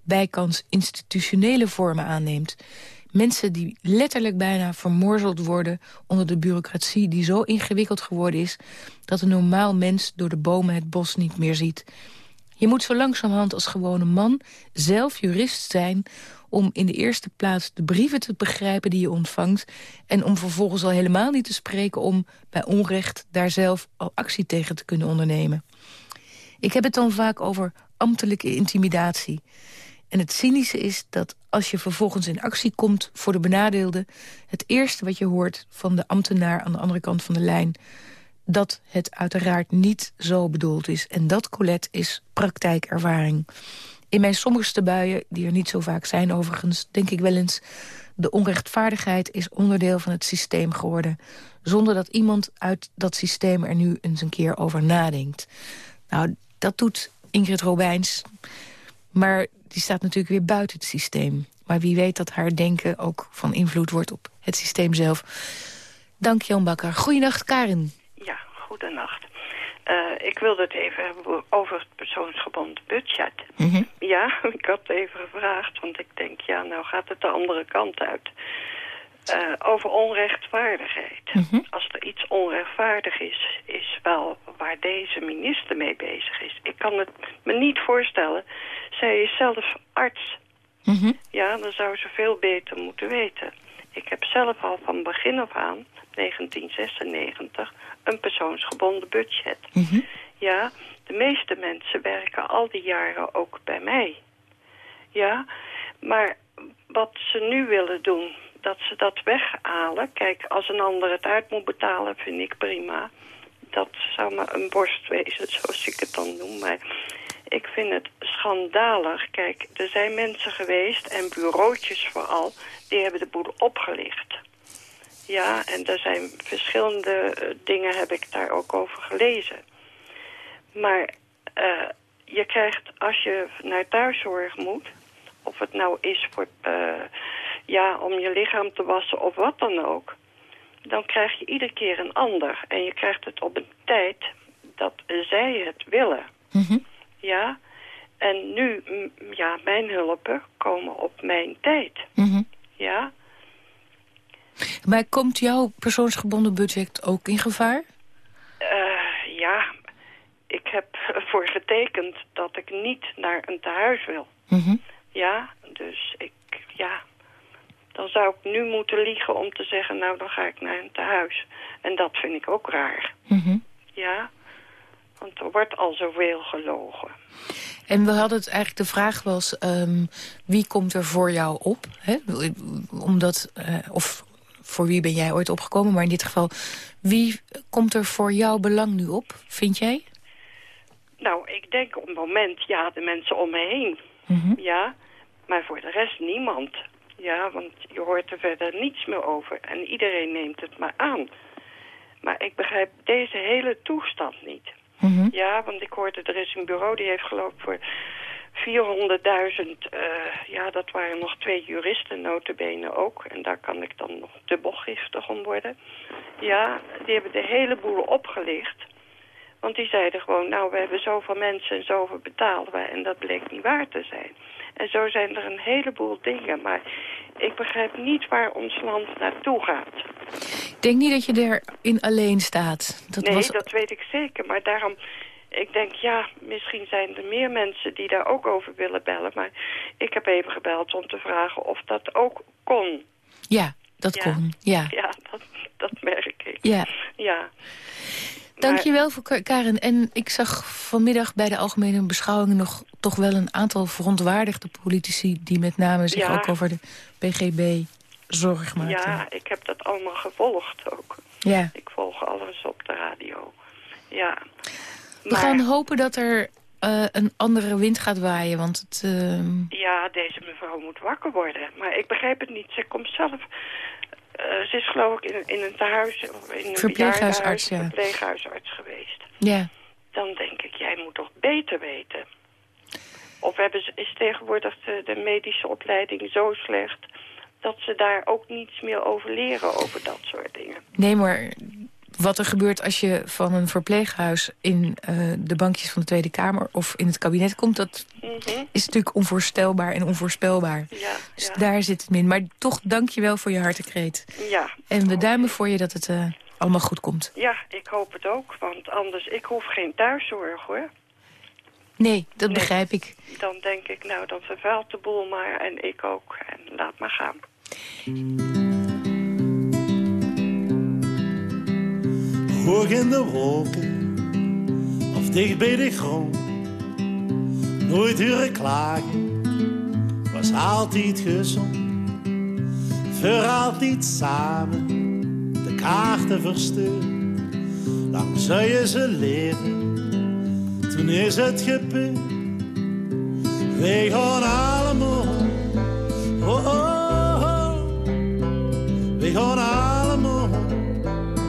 bijkans institutionele vormen aanneemt... Mensen die letterlijk bijna vermorzeld worden onder de bureaucratie die zo ingewikkeld geworden is dat een normaal mens door de bomen het bos niet meer ziet. Je moet zo langzamerhand als gewone man zelf jurist zijn om in de eerste plaats de brieven te begrijpen die je ontvangt... en om vervolgens al helemaal niet te spreken om bij onrecht daar zelf al actie tegen te kunnen ondernemen. Ik heb het dan vaak over ambtelijke intimidatie. En het cynische is dat als je vervolgens in actie komt voor de benadeelde... het eerste wat je hoort van de ambtenaar aan de andere kant van de lijn... dat het uiteraard niet zo bedoeld is. En dat, Colette, is praktijkervaring. In mijn sommigste buien, die er niet zo vaak zijn overigens... denk ik wel eens, de onrechtvaardigheid is onderdeel van het systeem geworden... zonder dat iemand uit dat systeem er nu eens een keer over nadenkt. Nou, dat doet Ingrid Robijns... Maar die staat natuurlijk weer buiten het systeem. Maar wie weet dat haar denken ook van invloed wordt op het systeem zelf. Dank Jan Bakker. Goedenacht, Karin. Ja, goedenacht. Uh, ik wilde het even hebben over het persoonsgebonden budget. Mm -hmm. Ja, ik had het even gevraagd, want ik denk, ja, nou gaat het de andere kant uit. Uh, over onrechtvaardigheid. Mm -hmm. Als er iets onrechtvaardig is, is wel waar deze minister mee bezig is. Ik kan het me niet voorstellen. Zij is zelf arts. Mm -hmm. Ja, dan zou ze veel beter moeten weten. Ik heb zelf al van begin af aan, 1996, een persoonsgebonden budget. Mm -hmm. Ja, de meeste mensen werken al die jaren ook bij mij. Ja, maar wat ze nu willen doen, dat ze dat weghalen. Kijk, als een ander het uit moet betalen, vind ik prima. Dat zou maar een borst wezen, zoals ik het dan noem. Maar ik vind het schandalig. Kijk, er zijn mensen geweest, en bureautjes vooral, die hebben de boel opgelicht. Ja, en er zijn verschillende uh, dingen, heb ik daar ook over gelezen. Maar uh, je krijgt, als je naar thuiszorg moet... of het nou is voor, uh, ja, om je lichaam te wassen of wat dan ook... dan krijg je iedere keer een ander. En je krijgt het op een tijd dat zij het willen. Mhm. Ja, en nu, ja, mijn hulpen komen op mijn tijd. Mhm. Ja. Maar komt jouw persoonsgebonden budget ook in gevaar? Uh, ja, ik heb ervoor getekend dat ik niet naar een tehuis wil. Mhm. Ja, dus ik, ja, dan zou ik nu moeten liegen om te zeggen, nou dan ga ik naar een tehuis. En dat vind ik ook raar. Mhm. Ja, want er wordt al zoveel gelogen. En we hadden het eigenlijk, de vraag was, um, wie komt er voor jou op? Hè? Omdat, uh, of voor wie ben jij ooit opgekomen, maar in dit geval, wie komt er voor jouw belang nu op, vind jij? Nou, ik denk op het moment, ja, de mensen om me heen. Mm Ja, maar voor de rest niemand. Ja, want je hoort er verder niets meer over. En iedereen neemt het maar aan. Maar ik begrijp deze hele toestand niet. Mm Ja, want ik hoorde, er is een bureau die heeft geloof ik voor 400.000... Uh, ja, dat waren nog twee juristen, notabene ook. En daar kan ik dan nog dubbel giftig om worden. Ja, die hebben de hele boel opgelicht. Want die zeiden gewoon, nou, we hebben zoveel mensen en zoveel betalen we. En dat bleek niet waar te zijn. En zo zijn er een heleboel dingen. Maar ik begrijp niet waar ons land naartoe gaat. Ik denk niet dat je erin alleen staat. Dat nee, was... dat weet ik zeker. Maar daarom, ik denk, ja, misschien zijn er meer mensen die daar ook over willen bellen. Maar ik heb even gebeld om te vragen of dat ook kon. Ja, dat kon, ja. Ja, dat, dat merk ik. Ja. Ja. Dankjewel voor Karen. En ik zag vanmiddag bij de algemene beschouwingen nog toch wel een aantal verontwaardigde politici... die met name zich ook over de PGB zorg maakten. Ja, ik heb dat allemaal gevolgd ook. Ja. Ik volg alles op de radio. Ja. We gaan hopen dat er uh, een andere wind gaat waaien, want het... Uh... Ja, deze mevrouw moet wakker worden. Maar ik begrijp het niet. Ze komt zelf ze is geloof ik in, in een tehuis, in een verpleeghuisarts, ja. verpleeghuisarts geweest. Ja. Dan denk ik, jij moet toch beter weten. Of hebben ze, is tegenwoordig de, de medische opleiding zo slecht... dat ze daar ook niets meer over leren, over dat soort dingen. Nee, maar wat er gebeurt als je van een verpleeghuis in uh, de bankjes van de Tweede Kamer of in het kabinet komt, dat mm -hmm. is natuurlijk onvoorstelbaar en onvoorspelbaar. Ja, dus ja. daar zit het min. Maar toch dank je wel voor je hartekreet. Ja. En we duimen voor je dat het uh, allemaal goed komt. Ja, ik hoop het ook, want anders, ik hoef geen thuiszorg hoor. Nee, dat nee. begrijp ik. Dan denk ik, nou, dan vervuilt de boel maar en ik ook. En laat maar gaan. Hoog in de wolken of dicht bij de grond. Nooit huren klagen, was altijd gezond. Voor altijd samen de kaarten versturen. Lang zou je ze leren, toen is het gebeurd. Wij gaan allemaal, oh oh oh, wij gaan allemaal,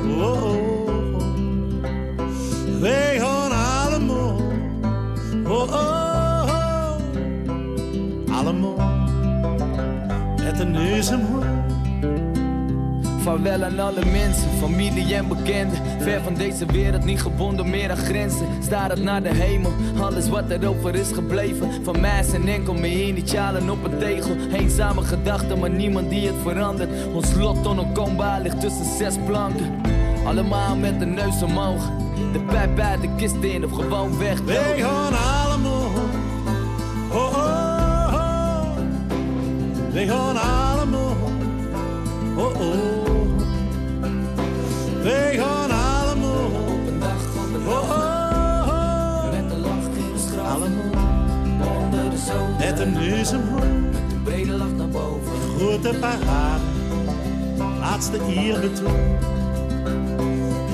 oh oh. Wij gaan allemaal, oh oh oh, met de neus omhoog. Vaarwel aan alle mensen, familie en bekenden. Ver van deze wereld, niet gebonden meer aan grenzen. Staar het naar de hemel, alles wat erover is gebleven. Van mij zijn enkel mijn initialen op een tegel. Eenzame gedachten, maar niemand die het verandert. Ons lot onontkoombaar ligt tussen zes planken. Allemaal met de neus omhoog. De pijp bij de kist in of gewoon weg. Wij gaan allemaal, oh oh oh. Gaan allemaal, oh oh. Wij gaan allemaal, op een dag op een oh oh. Met een lach in de straat. Allemaal, onder de zon. met de neus omhoog. Met een brede lach naar boven. Grote parade, laatste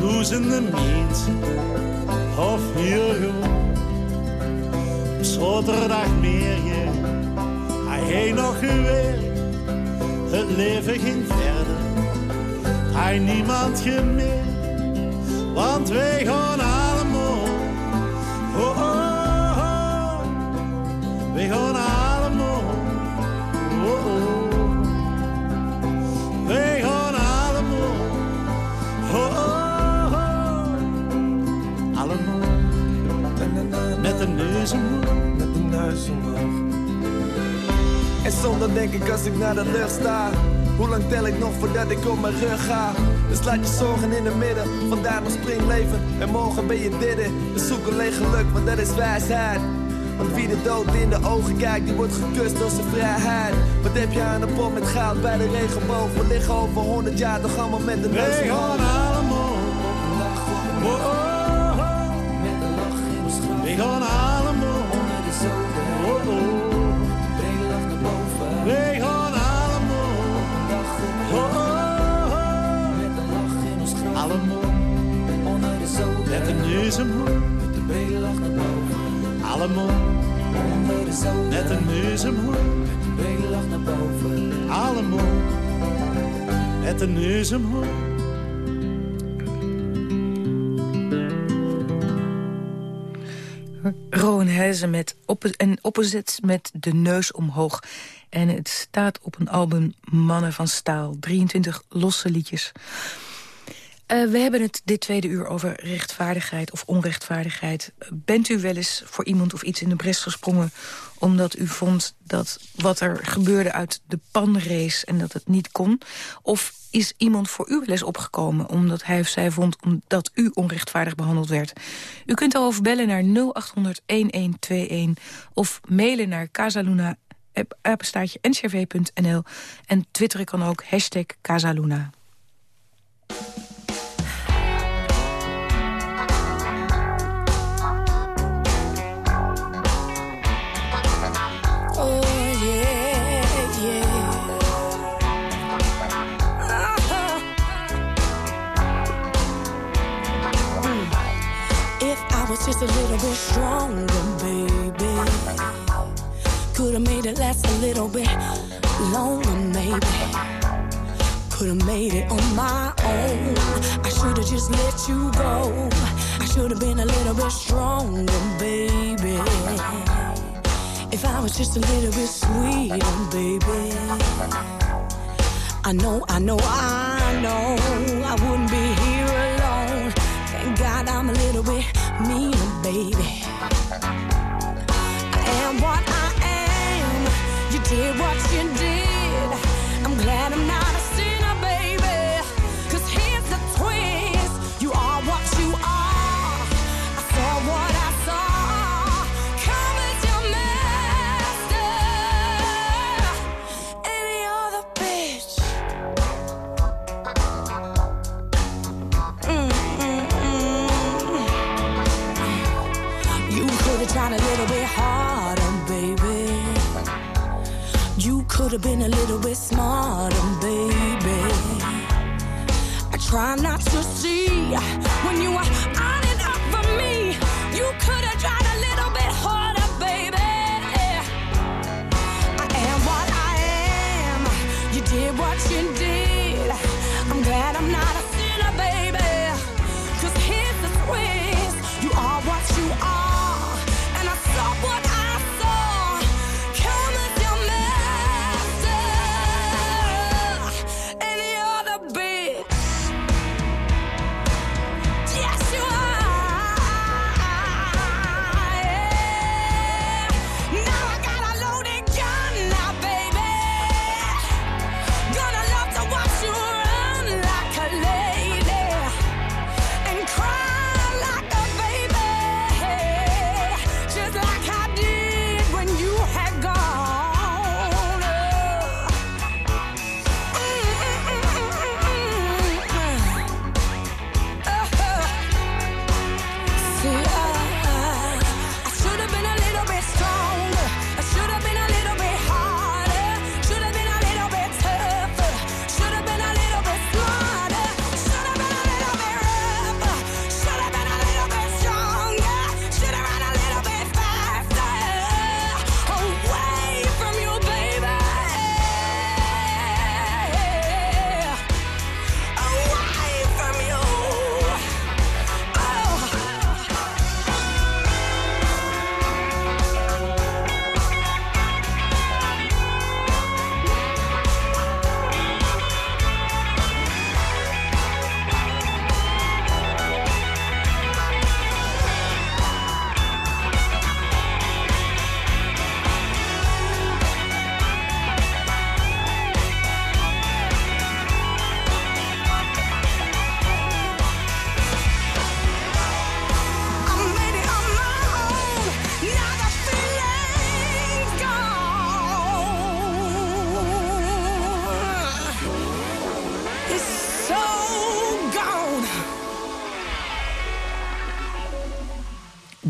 eerbetoon duizenden mensen of hier gewoon. Zaterdag meer hij nog gewerkt, het leven ging verder. Hij niemand gemerkt, want wij gaan allemaal, oh oh oh, wij gaan allemaal, neus omhoog. En soms denk ik als ik naar de lucht sta. Hoe lang tel ik nog voordat ik op mijn rug ga? Dus laat je zorgen in het midden, vandaag nog springleven. En morgen ben je dit, dus zoek alleen geluk, want dat is wijsheid. Want wie de dood in de ogen kijkt, die wordt gekust door zijn vrijheid. Wat heb je aan een pot met goud bij de regenboog? We liggen over honderd jaar toch allemaal met de neus gaan omhoog. Met de brede lach naar boven. Allemaal Onder de zoden. met een. Met de brede lach naar boven. Allemaal met een omhoog. Rowan Hezen met oppo en opposite met de neus omhoog. En het staat op een album Mannen van Staal. 23 losse liedjes. Eh, we hebben het dit tweede uur over rechtvaardigheid of onrechtvaardigheid. Bent u wel eens voor iemand of iets in de bres gesprongen... omdat u vond dat wat er gebeurde uit de pan race en dat het niet kon? Of is iemand voor u wel eens opgekomen... omdat hij of zij vond dat u onrechtvaardig behandeld werd? U kunt al bellen naar 0800-1121 of mailen naar casaluna en twitteren kan ook hashtag Casaluna. Just a little bit stronger, baby, could have made it last a little bit longer, maybe. Could have made it on my own. I should have just let you go. I should have been a little bit stronger, baby. If I was just a little bit sweeter, baby. I know, I know, I know I wouldn't be What I am. You did what you did. I'm glad I'm not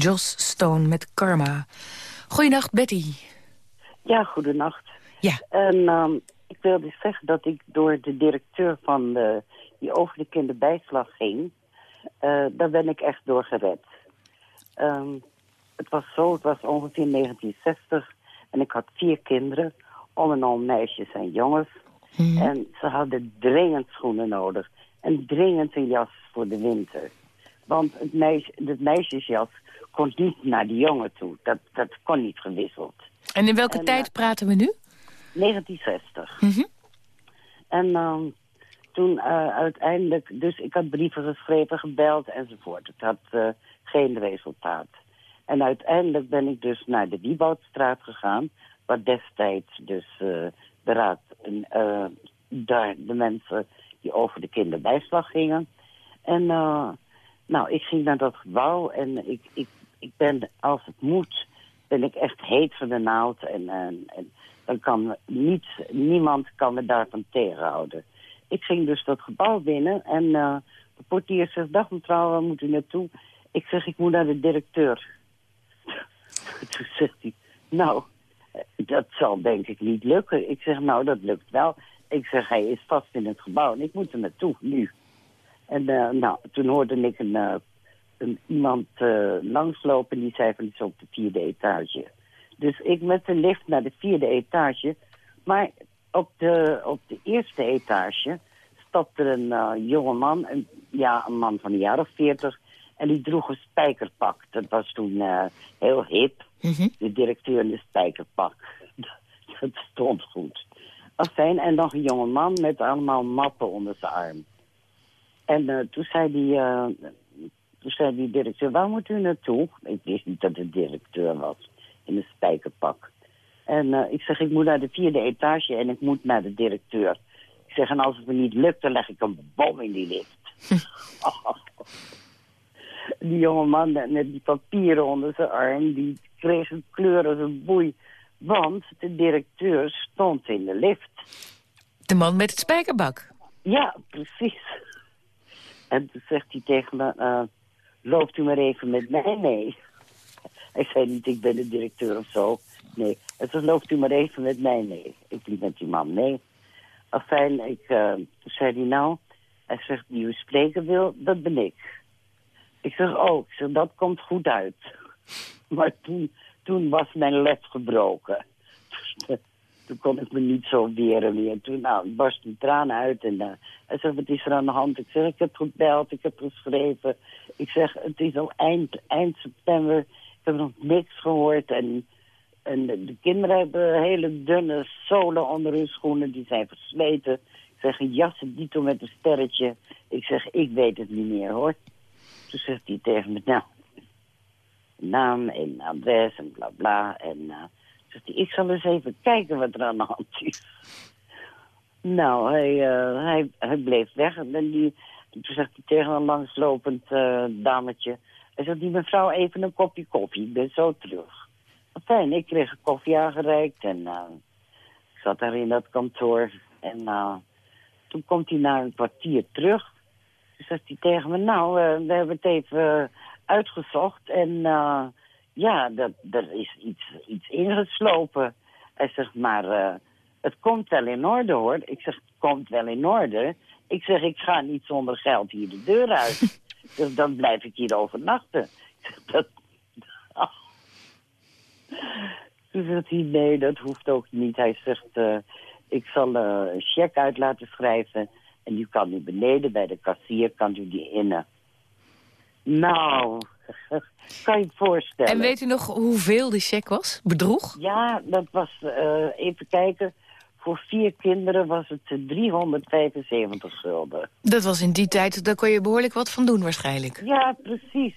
Joss Stone met Karma. Goedenacht, Betty. Ja, goedenacht. Ja. En ehm, ik wilde zeggen dat ik door de directeur van de, die over de kinderbijslag ging... eh, daar ben ik echt door gered. Ehm, het was zo, het was ongeveer 1960 en ik had vier kinderen. Om en om meisjes en jongens. En ze hadden dringend schoenen nodig. En dringend een jas voor de winter. Want het, meisje, het meisjesjas kon niet naar de jongen toe. Dat, dat kon niet gewisseld. En in welke En, tijd eh, praten we nu? 1960. Mhm. En ehm, toen eh, uiteindelijk, dus ik had brieven geschreven, gebeld enzovoort. Het had eh, geen resultaat. En uiteindelijk ben ik dus naar de Wieboudstraat gegaan, waar destijds dus eh, de raad, daar de mensen die over de kinderbijslag gingen. En nou, ik ging naar dat gebouw en ik, ik, ik ben, als het moet, ben ik echt heet van de naald. En, en, dan kan me niets, niemand kan me daarvan tegenhouden. Ik ging dus dat gebouw binnen en eh, de portier zegt, dag mevrouw, waar moet u naartoe? Ik zeg, ik moet naar de directeur. Toen zegt hij, nou, dat zal denk ik niet lukken. Ik zeg, nou, dat lukt wel. Ik zeg, hij is vast in het gebouw en ik moet er naartoe, nu. En eh, nou, toen hoorde ik een, eh, een iemand eh, langslopen die zei van, het is op de vierde etage. Dus ik met de lift naar de vierde etage. Maar op de, op de eerste etage stapte een uh, jonge man, een, ja, een man van jaar of veertig... en die droeg een spijkerpak. Dat was toen eh, heel hip, de directeur in de spijkerpak. dat stond goed. Afijn, en nog een jonge man met allemaal mappen onder zijn arm. En eh, toen zei die, eh, toen zei die directeur, waar moet u naartoe? Ik wist niet dat het directeur was, in een spijkerpak. En eh, ik zeg, ik moet naar de vierde etage en ik moet naar de directeur. Ik zeg, en als het me niet lukt, dan leg ik een bom in die lift. die jonge man met met die papieren onder zijn arm, die kreeg een kleur als een boei. Want de directeur stond in de lift. De man met het spijkerbak. Ja, precies. En toen zegt hij tegen me, eh, loopt u maar even met mij mee. Hij zei niet, ik ben de directeur of zo. Nee, hij zei, loopt u maar even met mij mee. Ik liep met die man mee. Afijn, ik, eh, zei hij nou, hij zegt, die u spreken wil, dat ben ik. Ik zeg, oh, ik dat komt goed uit. Maar toen, toen was mijn led gebroken. Toen kon ik me niet zo weren meer. Toen nou, barst een traan uit en uh, hij zegt, wat is er aan de hand? Ik zeg, ik heb gebeld, ik heb geschreven. Ik zeg, het is al eind, eind september. Ik heb nog niks gehoord. En, en de, de kinderen hebben hele dunne zolen onder hun schoenen. Die zijn versleten. Ik zeg, een jas dito met een sterretje. Ik zeg, ik weet het niet meer hoor. Toen zegt hij tegen me, nou, naam en adres en bla bla. En uh, ik zal eens even kijken wat er aan de hand is. Nou, hij, uh, hij, hij bleef weg. En die, toen zegt hij tegen een langslopend uh, dametje... Hij zegt, die mevrouw even een kopje koffie, ik ben zo terug. Fijn, ik kreeg een koffie aangereikt en uh, ik zat daar in dat kantoor. En toen komt hij na een kwartier terug. Toen zegt hij tegen me, nou, we hebben het even uitgezocht en ja, dat, er is iets, iets ingeslopen. Hij zegt, maar uh, het komt wel in orde hoor. Ik zeg, het komt wel in orde. Ik zeg, ik ga niet zonder geld hier de deur uit. dus dan blijf ik hier overnachten. Ik zeg, dat... Oh. Toen zegt hij, nee, dat hoeft ook niet. Hij zegt, uh, ik zal uh, een cheque uit laten schrijven... en die kan u beneden bij de kassier, kan u die innen. Nou, kan je het voorstellen. En weet u nog hoeveel die cheque was? Bedroeg? Ja, dat was, uh, even kijken... Voor vier kinderen was het 375 gulden. Dat was in die tijd, daar kon je behoorlijk wat van doen waarschijnlijk. Ja, precies.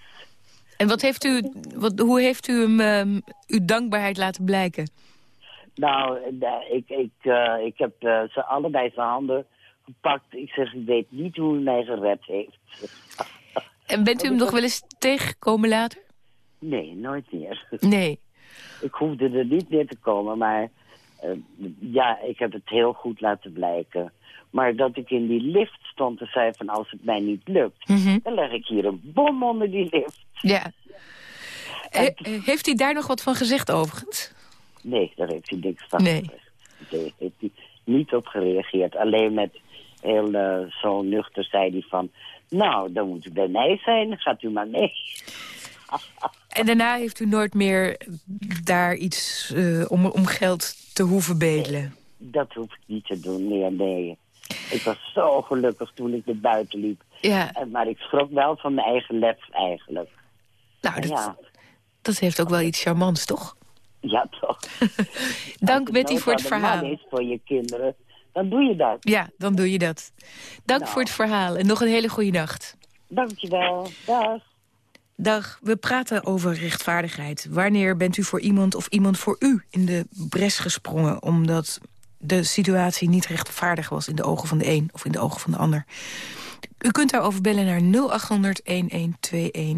En wat heeft u, wat, hoe heeft u hem uh, uw dankbaarheid laten blijken? Nou, ik, ik, uh, ik heb uh, ze allebei zijn handen gepakt. Ik zeg, ik weet niet hoe hij mij gered heeft. En bent u hem nog wel eens tegengekomen later? Nee, nooit meer. Nee. Ik hoefde er niet meer te komen, maar uh, ja, ik heb het heel goed laten blijken. Maar dat ik in die lift stond te zei van als het mij niet lukt, mm -hmm. dan leg ik hier een bom onder die lift. Ja. heeft hij daar nog wat van gezegd overigens? Nee, daar heeft hij niks van nee. gezegd. Nee, heeft hij niet op gereageerd. Alleen met heel uh, zo nuchter zei hij van... Nou, dan moet u bij mij zijn, gaat u maar mee. en daarna heeft u nooit meer daar iets uh, om, om geld te hoeven bedelen? Nee, dat hoef ik niet te doen, meer, nee. Ik was zo gelukkig toen ik naar buiten liep. Ja. Maar ik schrok wel van mijn eigen lef eigenlijk. Nou, dat, ja. dat heeft ook wel iets charmants, toch? Ja, toch. Dank Betty voor het verhaal. is voor je kinderen, dan doe je dat. Ja, dan doe je dat. Dank nou. voor het verhaal en nog een hele goede nacht. Dankjewel. Dag. Dag, we praten over rechtvaardigheid. Wanneer bent u voor iemand of iemand voor u in de bres gesprongen... omdat de situatie niet rechtvaardig was in de ogen van de een of in de ogen van de ander? U kunt daarover bellen naar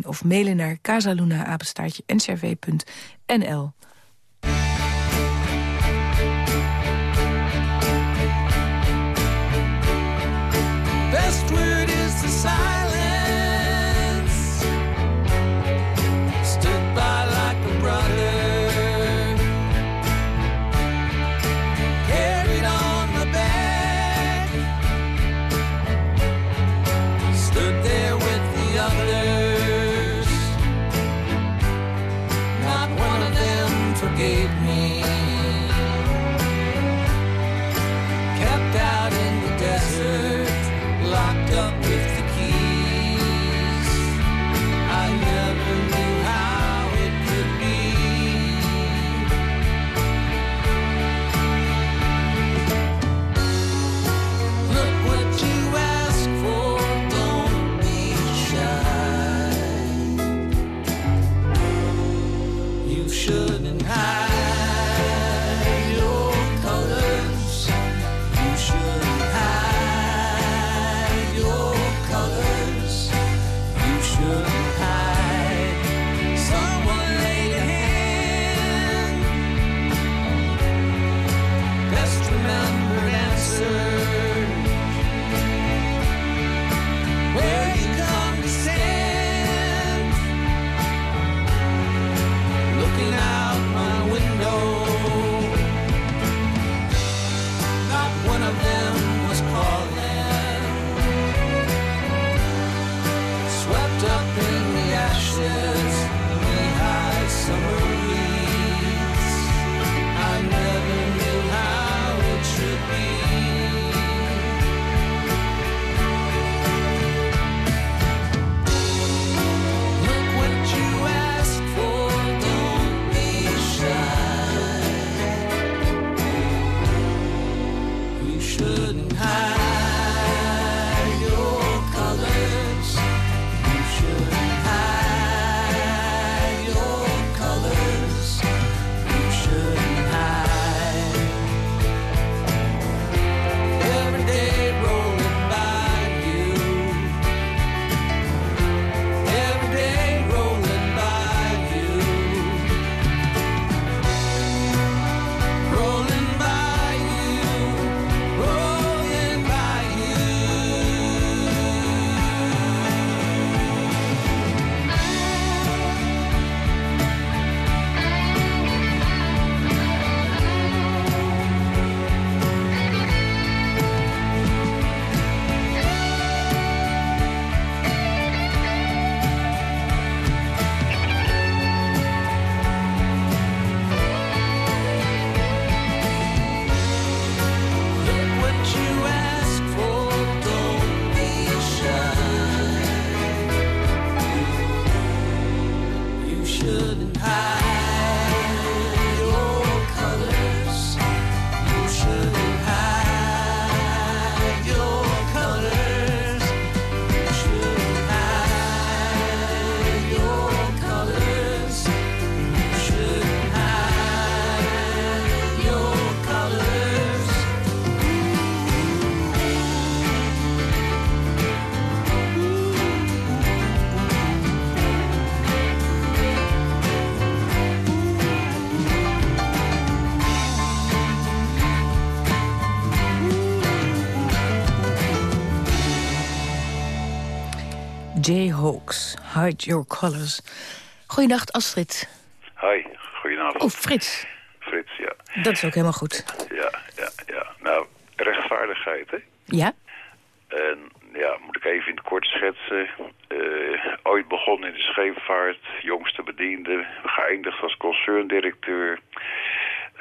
0800-1121 of mailen naar casaluna-ncrv.nl. Jay Hawks, Hide Your Colors. Goeiedag, Astrid. Hoi, goedenavond. Oh, Frits. Frits, ja. Dat is ook helemaal goed. Ja, ja, ja. Nou, rechtvaardigheid, hè? Ja? En ja, moet ik even in het kort schetsen. Eh, ooit begonnen in de scheepvaart, jongste bediende, geëindigd als concerndirecteur.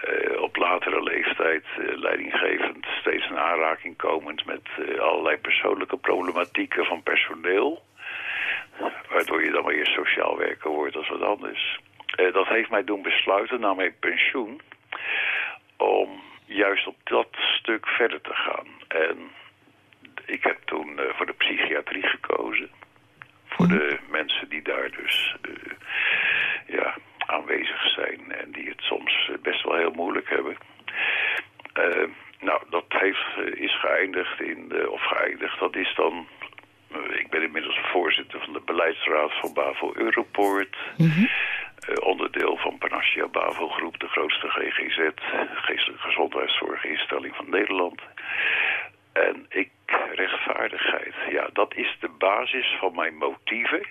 Eh, op latere leeftijd eh, leidinggevend, steeds in aanraking komend met allerlei persoonlijke problematieken van personeel. Waardoor je dan weer sociaal werker wordt als wat anders. Eh, dat heeft mij doen besluiten na mijn pensioen om juist op dat stuk verder te gaan. En ik heb toen eh, voor de psychiatrie gekozen. Voor de mensen die daar dus eh, ja, aanwezig zijn en die het soms best wel heel moeilijk hebben. Nou, dat heeft, is geëindigd in, of geëindigd, dat is dan... eh, ik ben inmiddels voorzitter van de beleidsraad van Bavo Europoort. Eh, onderdeel van Panacea Bavo Groep, de grootste GGZ, geestelijke gezondheidszorginstelling van Nederland. En ik, rechtvaardigheid, ja, dat is de basis van mijn motieven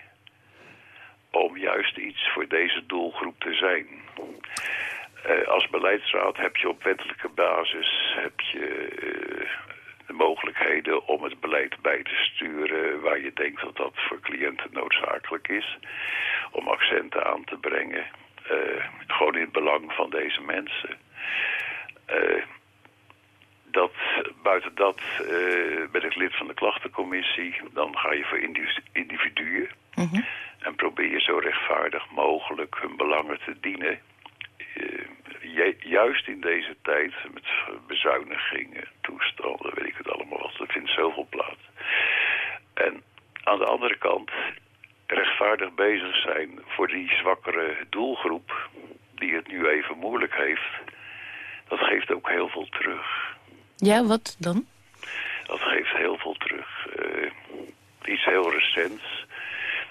om juist iets voor deze doelgroep te zijn. Eh, als beleidsraad heb je op wettelijke basis heb je, de mogelijkheden om het beleid bij te sturen waar je denkt dat dat voor cliënten noodzakelijk is. Om accenten aan te brengen. eh, gewoon in het belang van deze mensen. Eh, dat, buiten dat eh, ben ik lid van de klachtencommissie. Dan ga je voor indi- individuen. En probeer je zo rechtvaardig mogelijk hun belangen te dienen. Juist in deze tijd met bezuinigingen, toestanden, weet ik het allemaal wat. Er vindt zoveel plaats. En aan de andere kant rechtvaardig bezig zijn voor die zwakkere doelgroep... die het nu even moeilijk heeft, dat geeft ook heel veel terug. Ja, wat dan? Dat geeft heel veel terug. Eh, iets heel recents.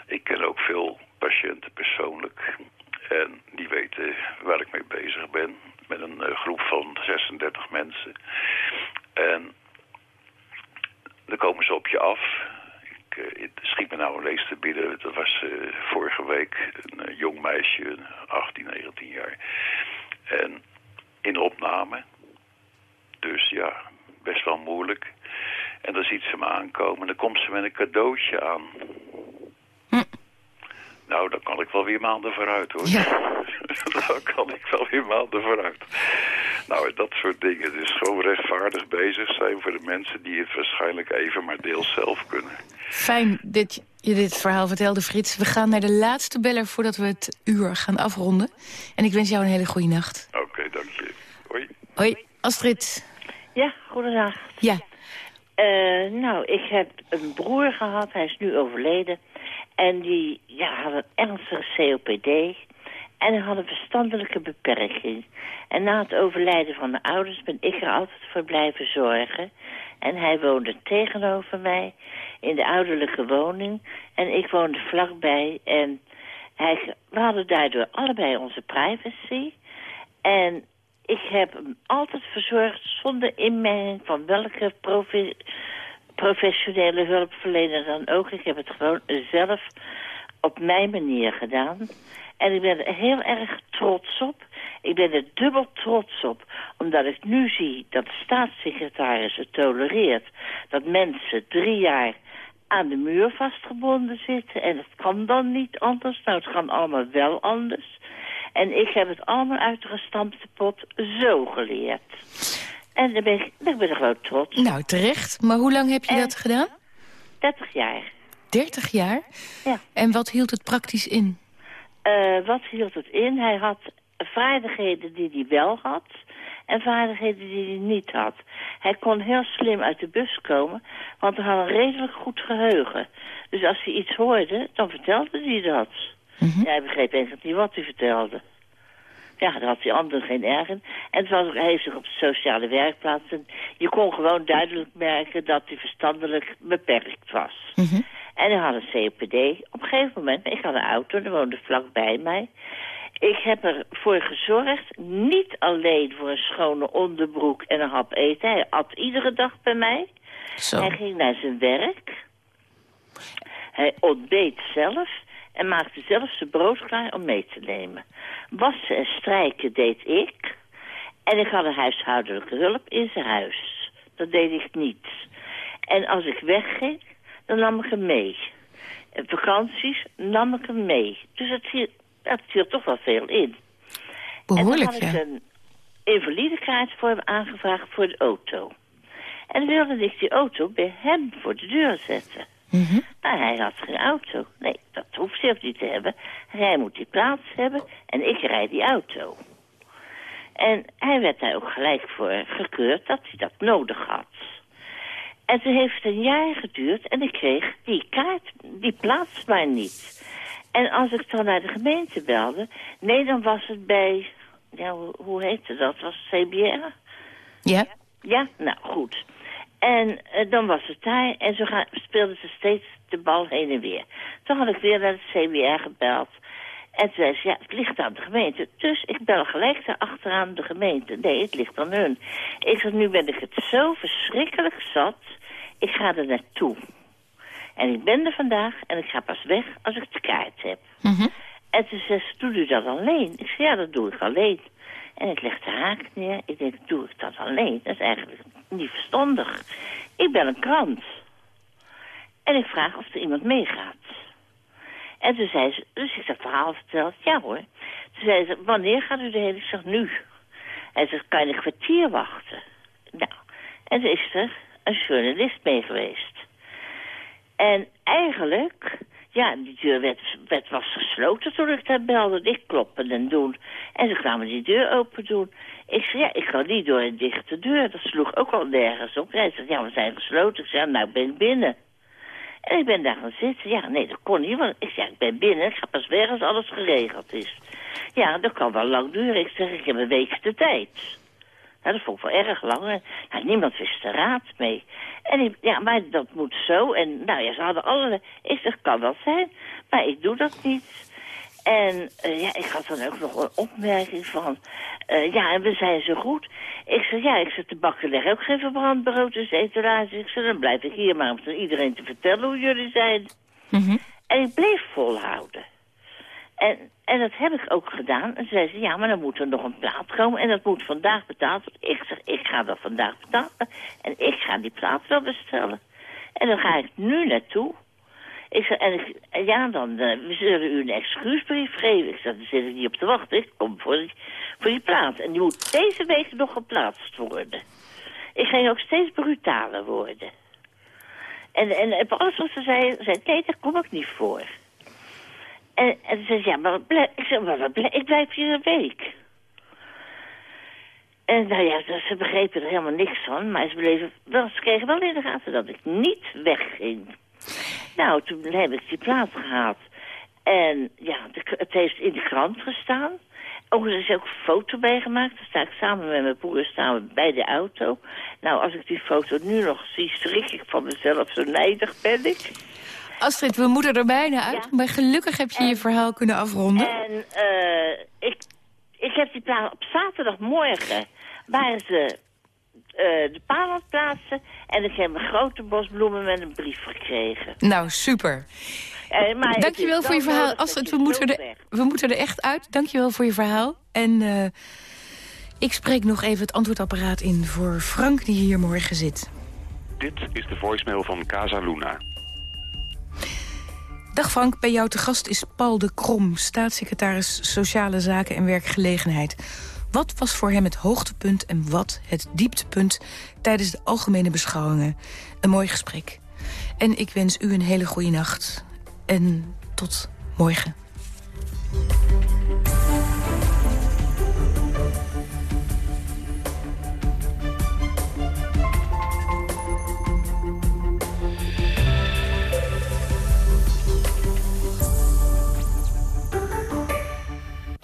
Ik ken ook veel patiënten persoonlijk. En die weten waar ik mee bezig ben. Met een eh, groep van 36 mensen. En dan komen ze op je af. Ik, eh, het schiet me nou een lees te bieden. Dat was eh, vorige week een jong meisje, 18, 19 jaar. En in opname. Dus ja, best wel moeilijk. En dan ziet ze me aankomen en dan komt ze met een cadeautje aan. Nou, dan kan ik wel weer maanden vooruit, hoor. dan kan ik wel weer maanden vooruit. Nou, dat soort dingen. Dus gewoon rechtvaardig bezig zijn voor de mensen die het waarschijnlijk even maar deels zelf kunnen. Fijn dat je dit verhaal vertelde, Frits. We gaan naar de laatste beller voordat we het uur gaan afronden. En ik wens jou een hele goede nacht. Oké, dank je. Hoi. Hoi, Astrid. Ja, goedendag. Ja. Eh, nou, ik heb een broer gehad, hij is nu overleden. En die ja, had een ernstige COPD. En hij had een verstandelijke beperking. En na het overlijden van de ouders ben ik er altijd voor blijven zorgen. En hij woonde tegenover mij in de ouderlijke woning. En ik woonde vlakbij. En hij, we hadden daardoor allebei onze privacy. En ik heb hem altijd verzorgd zonder inmenging van welke profi- professionele hulpverlener dan ook. Ik heb het gewoon zelf op mijn manier gedaan. En ik ben er heel erg trots op. Ik ben er dubbel trots op, omdat ik nu zie dat de staatssecretaris het tolereert... dat mensen drie jaar aan de muur vastgebonden zitten. En het kan dan niet anders. Nou, het kan allemaal wel anders. En ik heb het allemaal uit de gestampte pot zo geleerd. En daar ben ik, daar ben ik gewoon trots. Nou, terecht. Maar hoe lang heb je dat gedaan? 30 jaar. 30 jaar? Ja. En wat hield het praktisch in? Eh, wat hield het in? Hij had vaardigheden die hij wel had en vaardigheden die hij niet had. Hij kon heel slim uit de bus komen, want hij had een redelijk goed geheugen. Dus als hij iets hoorde, dan vertelde hij dat. Ja, hij begreep eigenlijk niet wat hij vertelde. Ja, daar had die ander geen erg in. En het was ook, hij heeft zich op de sociale werkplaatsen... Je kon gewoon duidelijk merken dat hij verstandelijk beperkt was. En hij had een COPD. Op een gegeven moment, ik had een auto, die woonde vlakbij mij. Ik heb ervoor gezorgd, niet alleen voor een schone onderbroek en een hap eten. Hij at iedere dag bij mij. Zo. Hij ging naar zijn werk. Hij ontbeet zelf. En maakte zelfs de brood klaar om mee te nemen. Wassen en strijken deed ik. En ik had een huishoudelijke hulp in zijn huis. Dat deed ik niet. En als ik wegging, dan nam ik hem mee. En vakanties nam ik hem mee. Dus het viel, het toch wel veel in. Behoorlijk, en dan had ik een invalidekaart voor hem aangevraagd voor de auto. En wilde ik die auto bij hem voor de deur zetten. Mhm. Maar hij had geen auto. Nee, dat hoeft hij ook niet te hebben. Hij moet die plaats hebben en ik rijd die auto. En hij werd daar ook gelijk voor gekeurd dat hij dat nodig had. En toen heeft het een jaar geduurd en ik kreeg die kaart, die plaats maar niet. En als ik dan naar de gemeente belde, nee, dan was het bij, ja, hoe, hoe heette dat? Was het CBR? Ja? Ja, nou goed. En eh, dan was het daar en zo speelden ze steeds de bal heen en weer. Toen had ik weer naar het CBR gebeld. En toen zei ze, ja, het ligt aan de gemeente. Dus ik bel gelijk achteraan de gemeente. Nee, het ligt aan hun. Ik zeg, nu ben ik het zo verschrikkelijk zat. Ik ga er naartoe. En ik ben er vandaag en ik ga pas weg als ik de kaart heb. En toen zei ze, doe u dat alleen? Ik zei, ja, dat doe ik alleen. En ik leg de haak neer. Ik denk, doe ik dat alleen? Dat is eigenlijk niet verstandig. Ik ben een krant. En ik vraag of er iemand meegaat. En toen zei ze, dus ik dat verhaal verteld. Ja hoor. Toen zei ze, wanneer gaat u erheen? Ik zeg, nu. Ze zegt, kan je een kwartier wachten? Nou, en toen is er een journalist mee geweest. En eigenlijk, ja, die deur werd, werd, was gesloten toen ik daar belde. Ik kloppen en doen. En ze kwamen die deur open doen. Ik zei, ja, ik ga niet door een dichte deur. Dat sloeg ook al nergens op. Hij zegt, ja, we zijn gesloten. Ik zei, nou, ik ben binnen. En ik ben daar gaan zitten. Ja, nee, dat kon niet. Want ik zei, ik ben binnen. Ik ga pas weg als alles geregeld is. Ja, dat kan wel lang duren. Ik zeg, ik heb een week de tijd. Nou, dat vond ik wel erg lang. En, nou, niemand wist de raad mee. En ik, ja, maar dat moet zo. En nou ja, ze hadden allerlei... Ik zeg, kan dat zijn? Maar ik doe dat niet. En eh, ja, ik had dan ook nog een opmerking van... eh, ja, en we zijn zo goed. Ik zeg, ja, ik zet de bakken leg ook geen verbrand brood in de etalage. Ik zeg, dan blijf ik hier maar om iedereen te vertellen hoe jullie zijn. En ik bleef volhouden. En, en dat heb ik ook gedaan. En zei ze, ja, maar dan moet er nog een plaat komen. En dat moet vandaag betaald worden. Ik zeg, ik ga dat vandaag betalen. En ik ga die plaat wel bestellen. En dan ga ik nu naartoe. Ik en, ja, dan eh, we zullen u een excuusbrief geven. Ik zeg, daar zit ik niet op te wachten. Ik kom voor die, voor die plaat. En die moet deze week nog geplaatst worden. Ik ging ook steeds brutaler worden. En, en op alles wat ze zei, zei daar kom ik niet voor. En, en ze zei, ja, maar ik ik blijf hier een week. En nou ja, ze begrepen er helemaal niks van, maar ze, bleven, wel, kregen wel in de gaten dat ik niet wegging. Nou, toen heb ik die plaat gehaald. En ja, het heeft in de krant gestaan. Ook er is ook een foto bij gemaakt. Daar sta ik samen met mijn broer staan we bij de auto. Nou, als ik die foto nu nog zie, schrik ik van mezelf. Zo nijdig ben ik. Astrid, we moeten er bijna uit. Maar gelukkig heb je je verhaal kunnen afronden. En eh, ik, ik heb die plaat op zaterdagmorgen... waren ze eh, de paal aan het plaatsen... en ik heb een grote bos bloemen met een brief gekregen. Nou, super. Eh, maar Dankjewel voor je verhaal. Astrid, we moeten, er, weg- we moeten er echt uit. Dankjewel voor je verhaal. En eh, ik spreek nog even het antwoordapparaat in voor Frank, die hier morgen zit. Dit is de voicemail van Casa Luna. Dag Frank, bij jou te gast is Paul de Krom, staatssecretaris Sociale Zaken en Werkgelegenheid. Wat was voor hem het hoogtepunt en wat het dieptepunt tijdens de algemene beschouwingen? Een mooi gesprek. En ik wens u een hele goede nacht. En tot morgen.